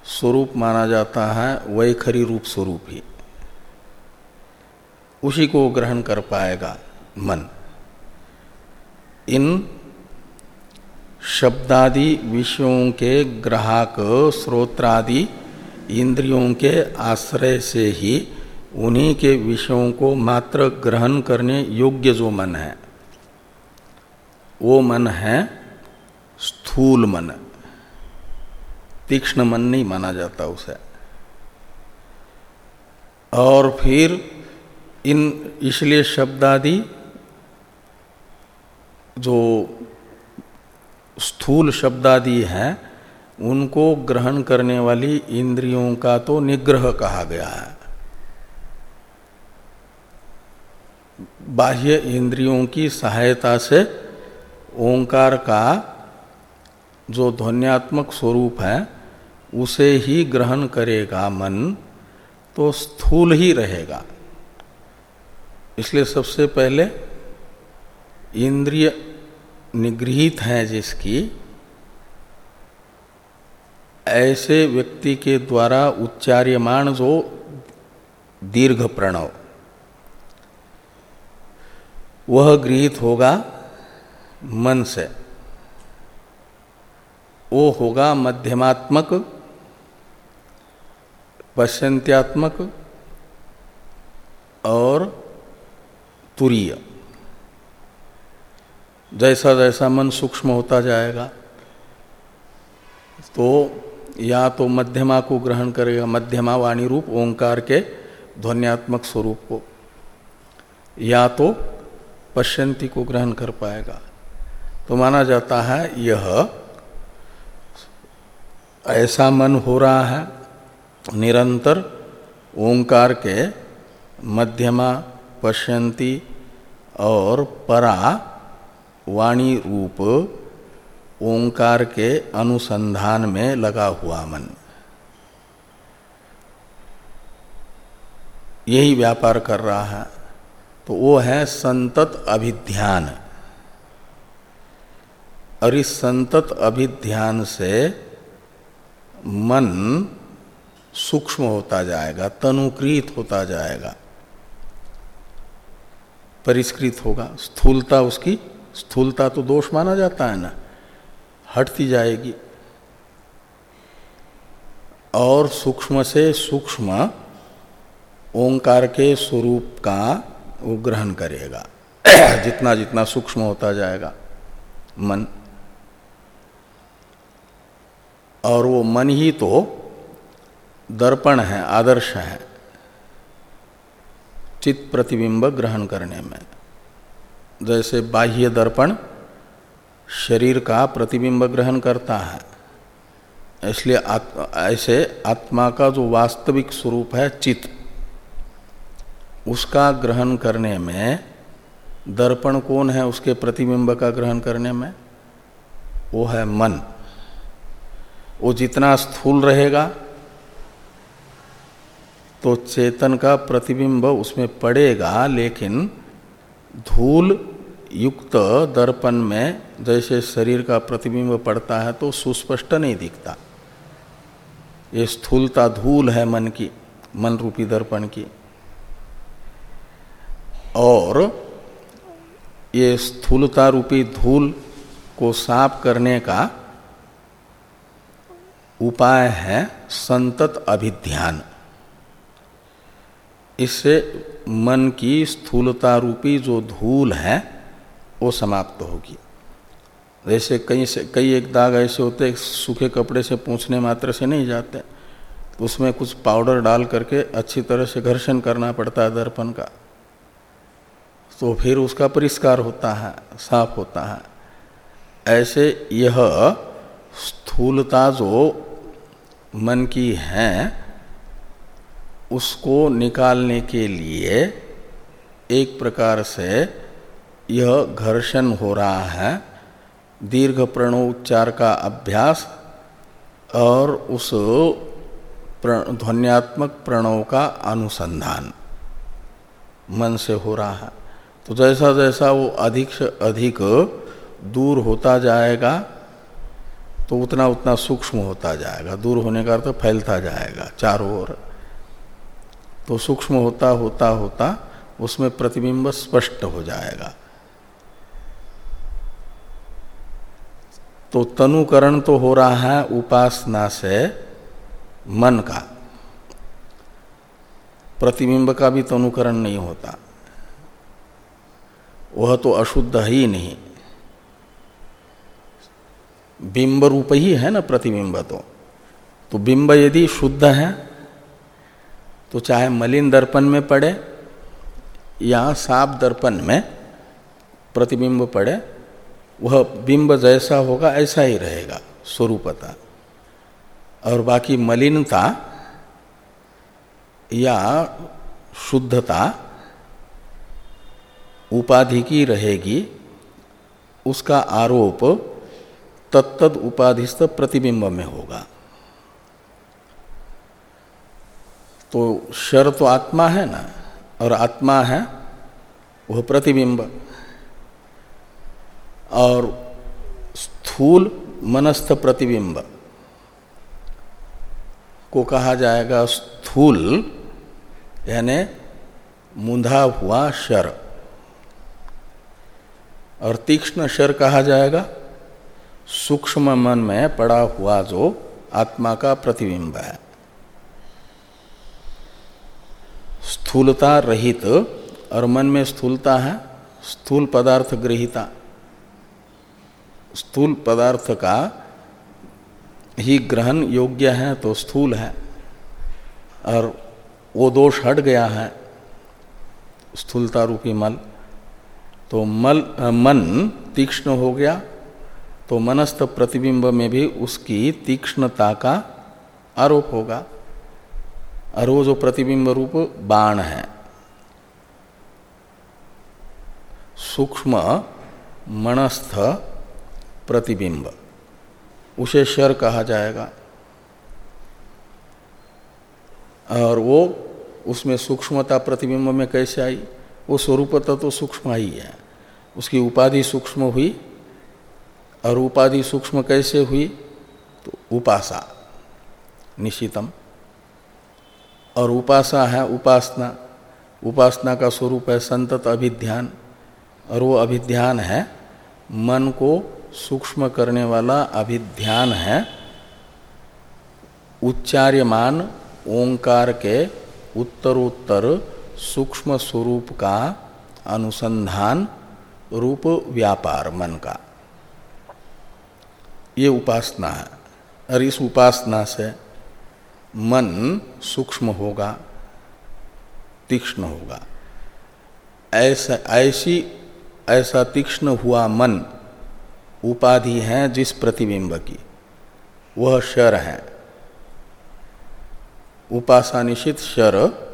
स्वरूप माना जाता है, वैखरी रूप स्वरूप ही। उसी को ग्रहण कर पाएगा मन। इन शब्दादि विषयों के ग्राहक, स्रोत्रादि इंद्रियों के आश्रय से ही उन्हीं के विषयों को मात्र ग्रहण करने योग्य जो मन है, वो मन है स्थूल मन। तीक्ष्ण मन नहीं माना जाता उसे। और फिर इन इसलिए शब्दादि जो स्थूल शब्दादि हैं, उनको ग्रहण करने वाली इंद्रियों का तो निग्रह कहा गया है। बाह्य इंद्रियों की सहायता से ओंकार का जो ध्वन्यात्मक स्वरूप है उसे ही ग्रहण करेगा मन तो स्थूल ही रहेगा। इसलिए सबसे पहले इंद्रिय निगृहित हैं जिसकी, ऐसे व्यक्ति के द्वारा उच्चार्यमाण जो दीर्घ प्रणव, वह गृहित होगा मन से। वो होगा मध्यमात्मक पश्चंत्यात्मक और तुरीय। जैसा जैसा मन सूक्ष्म होता जाएगा तो या तो मध्यमा को ग्रहण करेगा, मध्यमा वाणी रूप ओंकार के ध्वन्यात्मक स्वरूप को, या तो पश्यंती को ग्रहण कर पाएगा। तो माना जाता है, यह ऐसा मन हो रहा है निरंतर ओंकार के मध्यमा पश्यंती और परा वाणी रूप ओंकार के अनुसंधान में लगा हुआ मन। यही व्यापार कर रहा है। तो वो है संतत अभिध्यान। और इस संतत अभिध्यान से मन सूक्ष्म होता जाएगा, तनुकृत होता जाएगा। परिष्कृत होगा। स्थूलता उसकी, स्थूलता तो दोष माना जाता है ना, हटती जाएगी। और सूक्ष्म से सूक्ष्म ओंकार के स्वरूप का वो ग्रहण करेगा। जितना जितना सूक्ष्म होता जाएगा, मन। और वो मन ही तो दर्पण है, आदर्श है, चित्त प्रतिबिंब ग्रहण करने में। जैसे बाह्य दर्पण शरीर का प्रतिबिंब ग्रहण करता है, इसलिए ऐसे आत्मा का जो वास्तविक स्वरूप है चित उसका ग्रहण करने में, दर्पण कौन है उसके प्रतिबिंब का ग्रहण करने में? वो है मन। वो जितना स्थूल रहेगा तो चेतन का प्रतिबिंब उसमें पड़ेगा, लेकिन धूल युक्त दर्पण में जैसे शरीर का प्रतिबिंब पड़ता है तो सुस्पष्ट नहीं दिखता। ये स्थूलता धूल है मन की, मन रूपी दर्पण की। और ये स्थूलता रूपी धूल को साफ़ करने का उपाय है संतत अभिध्यान। इससे मन की स्थूलता रूपी जो धूल है, वो समाप्त होगी। जैसे कई से कई एक दाग ऐसे होते हैं, सूखे कपड़े से पूछने मात्र से नहीं जाते। तो उसमें कुछ पाउडर डाल करके अच्छी तरह से घर्षण करना पड़ता है दर्पण का। तो फिर उसका परिष्कार होता है, साफ़ होता है। ऐसे यह स्थूलता जो मन की है उसको निकालने के लिए एक प्रकार से यह घर्षण हो रहा है। दीर्घ प्रणोच्चार का अभ्यास और उस ध्वनियात्मक प्रणव का अनुसंधान मन से हो रहा है। तो जैसा जैसा वो अधिक से अधिक दूर होता जाएगा तो उतना उतना सूक्ष्म होता जाएगा। दूर होने का अर्थ फैलता जाएगा, चारों ओर। तो सूक्ष्म होता होता होता उसमें प्रतिबिंब स्पष्ट हो जाएगा। तो तनुकरण तो हो रहा है उपासना से मन का। प्रतिबिंब का भी तनुकरण नहीं होता। वह तो अशुद्ध ही नहीं। बिंब रूप ही है ना प्रतिबिंब तो। तो बिंब यदि शुद्ध है तो चाहे मलिन दर्पण में पड़े या साफ़ दर्पण में प्रतिबिंब पड़े, वह बिंब जैसा होगा, ऐसा ही रहेगा स्वरूपता। और बाकी मलिनता या शुद्धता उपाधि की रहेगी, उसका आरोप तत्त उपाधिस्थ प्रतिबिंब में होगा। तो शर तो आत्मा है ना, और आत्मा है वह प्रतिबिंब। और स्थूल मनस्थ प्रतिबिंब को कहा जाएगा स्थूल, यानी मुंधा हुआ शर। और तीक्ष्ण शर कहा जाएगा सूक्ष्म मन में पड़ा हुआ जो आत्मा का प्रतिबिंब है। स्थूलता रहित, और मन में स्थूलता है, स्थूल पदार्थ ग्रहिता स्थूल पदार्थ का ही ग्रहण योग्य है तो स्थूल है, और वो दोष हट गया है, स्थूलता रूपी मल। तो मल मन तीक्ष्ण हो गया तो मनस्थ प्रतिबिंब में भी उसकी तीक्ष्णता का आरोप होगा। और वो जो प्रतिबिंब रूप बाण है। सूक्ष्म मनस्थ प्रतिबिंब। उसे शर कहा जाएगा। और वो उसमें सूक्ष्मता प्रतिबिंब में कैसे आई? वो स्वरूपता तो सूक्ष्म ही है। उसकी उपाधि सूक्ष्म हुई और उपाधि सूक्ष्म कैसे हुई? तो उपासा। निशितम। और उपासा है उपासना। उपासना का स्वरूप है संतत अभिध्यान। और वो अभिध्यान है मन को सूक्ष्म करने वाला अभिध्यान है। उच्चार्यमान ओंकार के उत्तरोत्तर सूक्ष्म स्वरूप का अनुसंधान रूप व्यापार मन का। ये उपासना है। और इस उपासना से मन सूक्ष्म होगा, तीक्ष्ण होगा। ऐसा, ऐसी, ऐसा तीक्ष्ण हुआ मन उपाधि है जिस प्रतिबिंब की। वह शर है। उपासनिशित शर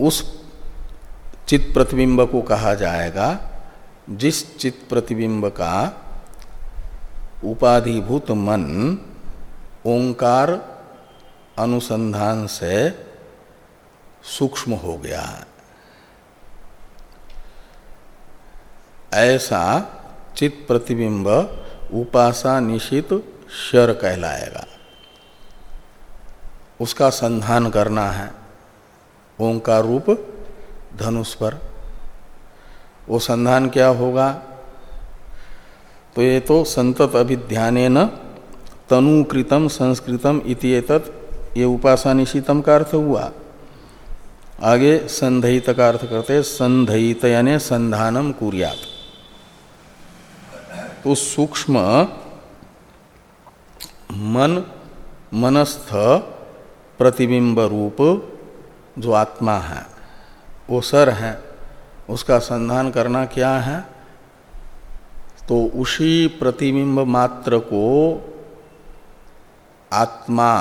उस चित प्रतिबिंब को कहा जाएगा, जिस चित प्रतिबिंब का उपाधिभूत मन ओंकार अनुसंधान से सूक्ष्म हो गया। है ऐसा चित प्रतिबिंब उपासा निशित शर कहलाएगा। उसका संधान करना है। ओंकार रूप धनुष पर। वो संधान क्या होगा? तो ये तो संतत अभिध्यान तनुकृतम संस्कृतम इति ये उपासा निशितम का अर्थ हुआ। आगे संधयित का अर्थ करते संधयित यानी संधानम कुरियात। तो सूक्ष्म मन, मनस्थ प्रतिबिंब रूप जो आत्मा है, वो सर है, उसका संधान करना क्या है? तो उसी प्रतिबिंब मात्र को आत्मा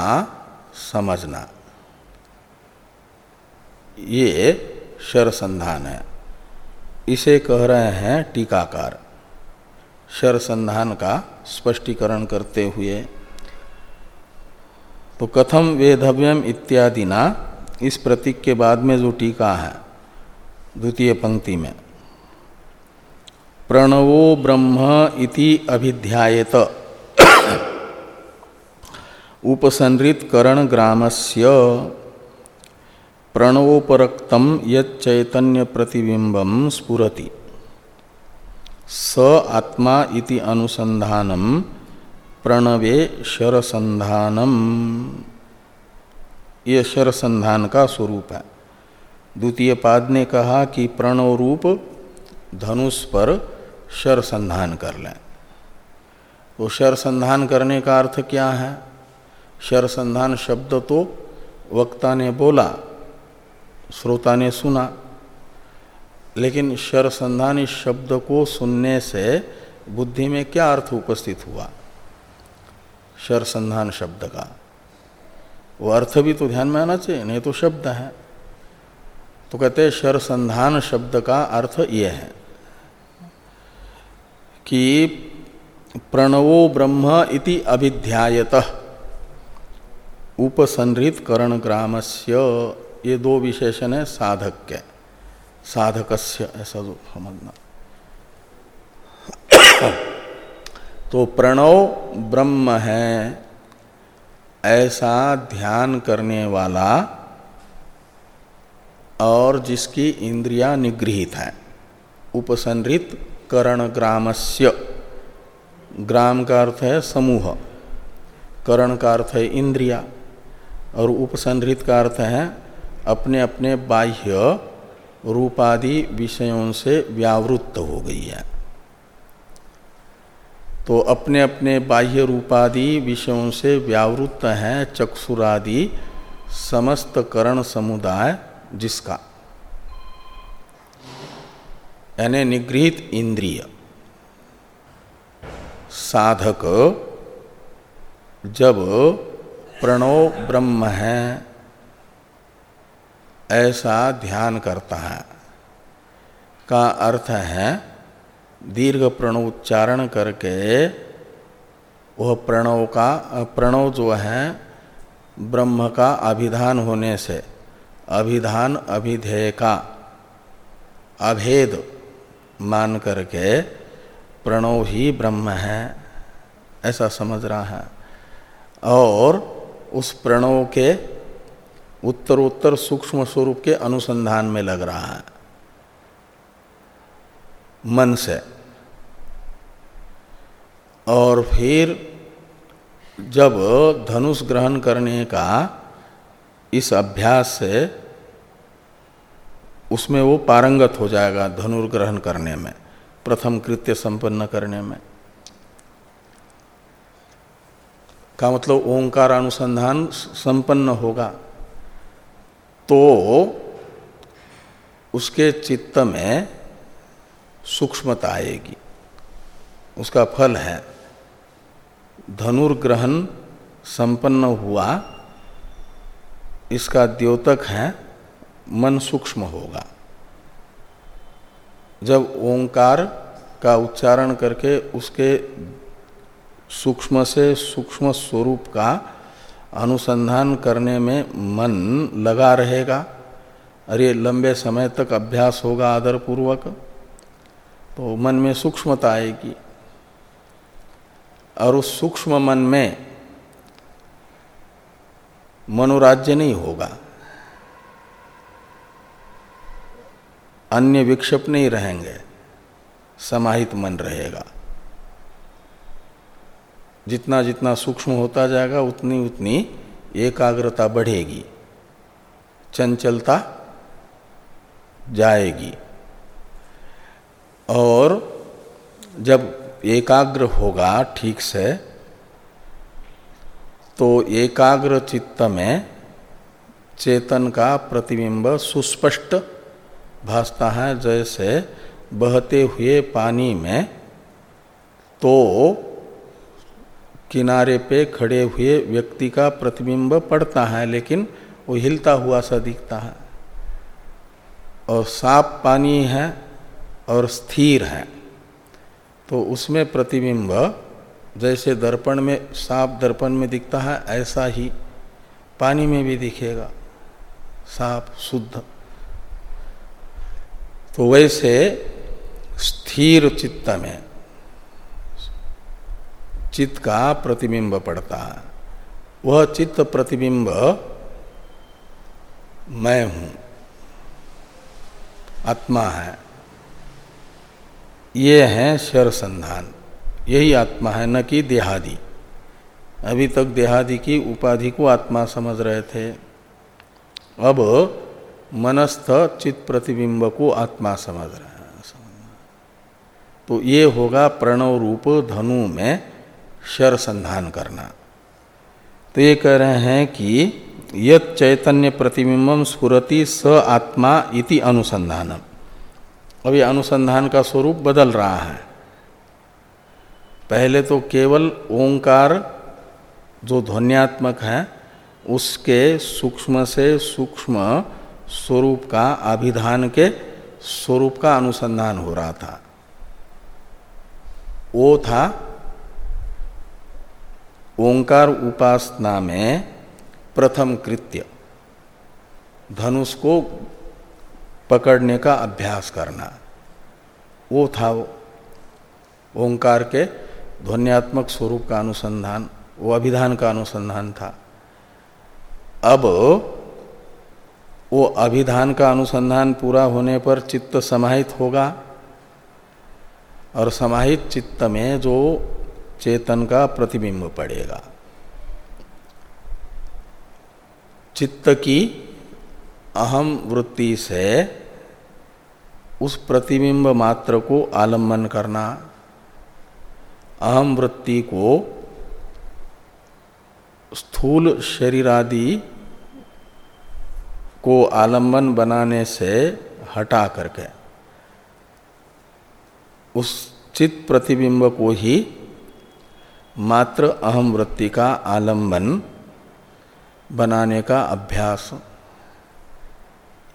समझना। ये शरसंधान है। इसे कह रहे हैं टीकाकार। शरसंधान का स्पष्टीकरण करते हुए तो कथम वेधव्यम इत्यादि ना, इस प्रतीक के बाद में जो टीका है, द्वितीय पंक्ति में, प्रणवो ब्रह्म इति अभिध्यायत। उपसंहृत करण ग्रामस्य प्रणवोपरक्तम यैतन्य प्रतिबिंबम स्फुरति। स आत्मा इति अनुसंधानम प्रणवे शरसंधानम ये शरसंधान का स्वरूप है। द्वितीय पाद ने कहा कि प्रणव रूप धनुष पर शरसंधान कर लें। तो शरसंधान करने का अर्थ क्या है? शर संधान शब्द तो वक्ता ने बोला श्रोता ने सुना। लेकिन शर संधान इस शब्द को सुनने से बुद्धि में क्या अर्थ उपस्थित हुआ? शर संधान शब्द का। वो अर्थ भी तो ध्यान में आना चाहिए, नहीं तो शब्द है। तो कहते शर संधान शब्द का अर्थ ये है कि प्रणवो ब्रह्म इति अभिध्यायतः। उपसंहृत करण ग्रामस्य ये दो विशेषण है साधक के साधकस्य, ऐसा जो समझना। तो प्रणव ब्रह्म है, ऐसा ध्यान करने वाला और जिसकी इंद्रिया निगृहित है। उपसंहृत करण ग्रामस्य ग्राम का अर्थ है समूह। करण का अर्थ है इंद्रिया। और उपसंहृत का अर्थ है अपने अपने बाह्य रूपादि विषयों से व्यावृत्त हो गई है। तो अपने अपने बाह्य रूपादि विषयों से व्यावृत्त है चक्षुरादि समस्त करण समुदाय जिसका। यानी निगृहित इंद्रिय। साधक जब प्रणव ब्रह्म है, ऐसा ध्यान करता है। का अर्थ है, दीर्घ प्रणव उच्चारण करके, वह प्रणव का प्रणव जो है, ब्रह्म का अभिधान होने से, अभिधान अभिधेय का अभेद मान करके प्रणव ही ब्रह्म है, ऐसा समझ रहा है। और उस प्रणव के उत्तरोत्तर सूक्ष्म स्वरूप के अनुसंधान में लग रहा है। मन से। और फिर जब धनुष ग्रहण करने का इस अभ्यास से उसमें वो पारंगत हो जाएगा धनुर्ग्रहण करने में, प्रथम कृत्य संपन्न करने में। का मतलब ओंकार अनुसंधान संपन्न होगा। तो उसके चित्त में सूक्ष्मता आएगी। उसका फल है। धनुर्ग्रहण संपन्न हुआ। इसका द्योतक है, मन सूक्ष्म होगा। जब ओंकार का उच्चारण करके उसके सूक्ष्म से सूक्ष्म स्वरूप का अनुसंधान करने में मन लगा रहेगा। अरे लंबे समय तक अभ्यास होगा आदर पूर्वक तो मन में सूक्ष्मता आएगी। और उस सूक्ष्म मन में मनोराज्य नहीं होगा। अन्य विक्षेप नहीं रहेंगे। समाहित मन रहेगा। जितना जितना सूक्ष्म होता जाएगा, उतनी उतनी एकाग्रता बढ़ेगी। चंचलता जाएगी। और जब एकाग्र होगा, ठीक से तो एकाग्र चित्त में चेतन का प्रतिबिंब सुस्पष्ट भासता है। जैसे बहते हुए पानी में तो किनारे पे खड़े हुए व्यक्ति का प्रतिबिंब पड़ता है, लेकिन वो हिलता हुआ सा दिखता है। और साफ़ पानी है और स्थिर है। तो उसमें प्रतिबिंब जैसे दर्पण में, साफ़ दर्पण में दिखता है, ऐसा ही पानी में भी दिखेगा। साफ़, शुद्ध। तो वैसे स्थिर चित्त में चित्त का प्रतिबिंब पड़ता है। वह चित्त प्रतिबिंब मैं हूँ, आत्मा है। ये है शर संधान। यही आत्मा है, न कि देहादि। अभी तक देहादि की उपाधि को आत्मा समझ रहे थे। अब मनस्थ चित्त प्रतिबिंब को आत्मा समझ रहे हैं। तो ये होगा प्रणव रूप धनु में शर संधान करना। तो ये कह रहे हैं कि यत चैतन्य प्रतिबिंबम स्फुरति स आत्मा इति अनुसंधान अब ये अनुसंधान का स्वरूप बदल रहा है। पहले तो केवल ओंकार जो ध्वनियात्मक है, उसके सूक्ष्म से सूक्ष्म स्वरूप का, अभिधान के स्वरूप का अनुसंधान हो रहा था। वो था ओंकार उपासना में प्रथम कृत्य। धनुष को पकड़ने का अभ्यास करना। वो था वो। ओंकार के ध्वनियात्मक स्वरूप का अनुसंधान, वो अभिधान का अनुसंधान था। अब वो अभिधान का अनुसंधान पूरा होने पर चित्त समाहित होगा। और समाहित चित्त में जो चेतन का प्रतिबिंब पड़ेगा। चित्त की अहम वृत्ति से उस प्रतिबिंब मात्र को आलंबन करना, अहम वृत्ति को स्थूल शरीरादि को आलंबन बनाने से हटा करके उस चित प्रतिबिंब को ही मात्र अहम वृत्ति का आलंबन, बनाने का अभ्यास।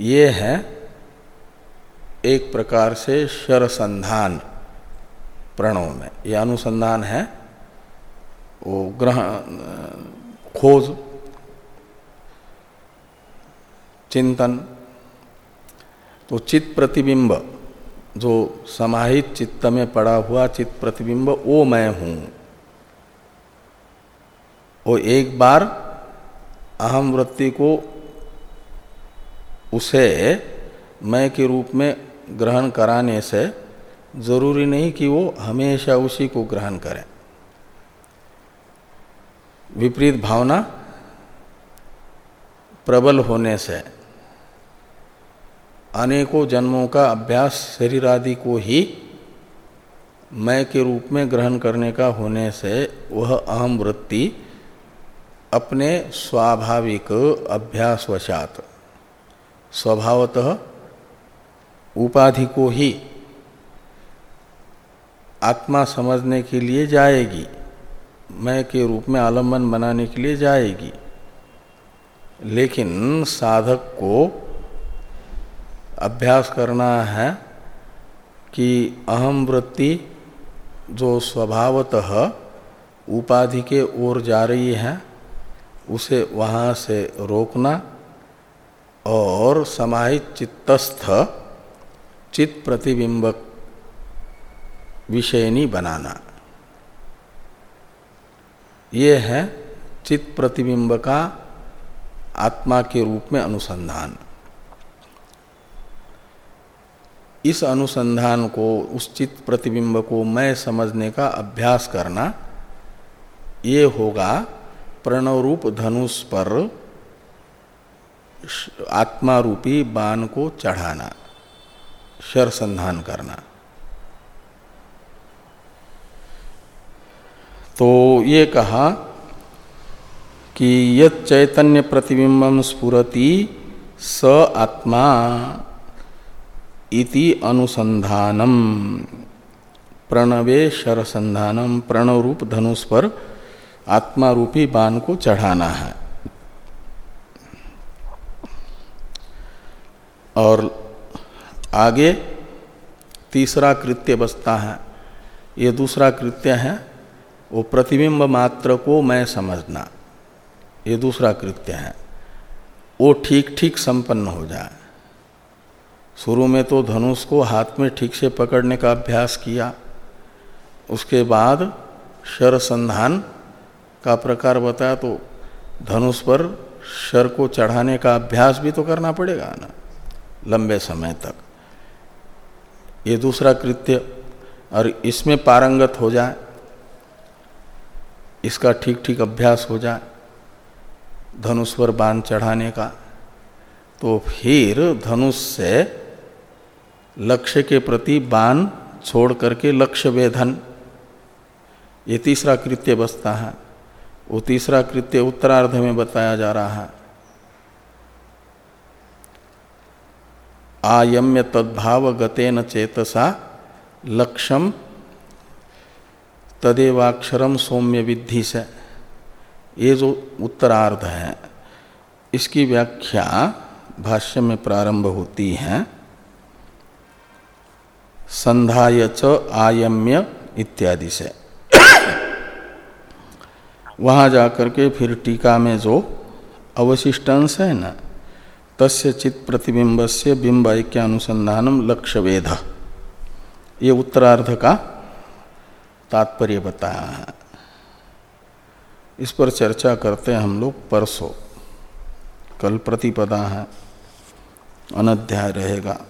ये है एक प्रकार से शरसंधान प्रणव में। यह अनुसंधान है, वो ग्रहण खोज, चिंतन तो चित्त प्रतिबिंब, जो समाहित चित्त में पड़ा हुआ चित्त प्रतिबिंब, वो मैं हूँ। वो एक बार अहम वृत्ति को उसे मैं के रूप में ग्रहण कराने से ज़रूरी नहीं कि वो हमेशा उसी को ग्रहण करे। विपरीत भावना प्रबल होने से अनेकों जन्मों का अभ्यास शरीर आदि को ही मैं के रूप में ग्रहण करने का होने से वह अहम वृत्ति अपने स्वाभाविक अभ्यासवशात, स्वभावतः उपाधि को ही आत्मा समझने के लिए जाएगी, मैं के रूप में आलंबन बनाने के लिए जाएगी। लेकिन साधक को अभ्यास करना है कि अहम वृत्ति जो स्वभावतः उपाधि के ओर जा रही है उसे वहाँ से रोकना और समाहित चित्तस्थ, चित्त प्रतिबिंबक विषयनी बनाना। ये है चित्त प्रतिबिंब का आत्मा के रूप में अनुसंधान। इस अनुसंधान को, उस चित्त प्रतिबिंब को मैं समझने का अभ्यास करना, ये होगा प्रणव रूप धनुष पर आत्मा रूपी बाण को चढ़ाना, शर संधान करना। तो ये कहा कि यत चैतन्य प्रतिबिंबम स्फुरति स आत्मा इति अनुसंधानम। प्रणवे शरसंधानम प्रणव रूप धनुष पर आत्मा रूपी बाण को चढ़ाना है। और आगे तीसरा कृत्य बसता है। ये दूसरा कृत्य है, वो प्रतिबिंब मात्र को मैं समझना। ये दूसरा कृत्य है, वो ठीक ठीक संपन्न हो जाए। शुरू में तो धनुष को हाथ में ठीक से पकड़ने का अभ्यास किया, उसके बाद शर संधान का प्रकार बताया तो धनुष पर शर को चढ़ाने का अभ्यास भी तो करना पड़ेगा ना, लंबे समय तक। ये दूसरा कृत्य, और इसमें पारंगत हो जाए, इसका ठीक ठीक अभ्यास हो जाए, धनुष पर बाँध चढ़ाने का तो फिर धनुष से लक्ष्य के प्रति बाण छोड़ करके लक्ष्य वेधन, ये तीसरा कृत्य बसता है। वो तीसरा कृत्य उत्तरार्ध में बताया जा रहा है। आयम्य तद्भाव गतेन चेतसा लक्ष्यम तदेवाक्षरम सौम्य विधि से। ये जो उत्तरार्ध है, इसकी व्याख्या भाष्य में प्रारंभ होती है। संध्याय च आयम्य इत्यादि से। वहाँ जाकर के फिर टीका में जो अवशिष्टांश है ना, तस्य चित प्रतिबिंब से बिंब ऐक्यानुसंधानम लक्ष्य वेद। ये उत्तरार्ध का तात्पर्य बताया है। इस पर चर्चा करते हैं हम लोग परसों। कल प्रतिपदा है, अनध्याय रहेगा।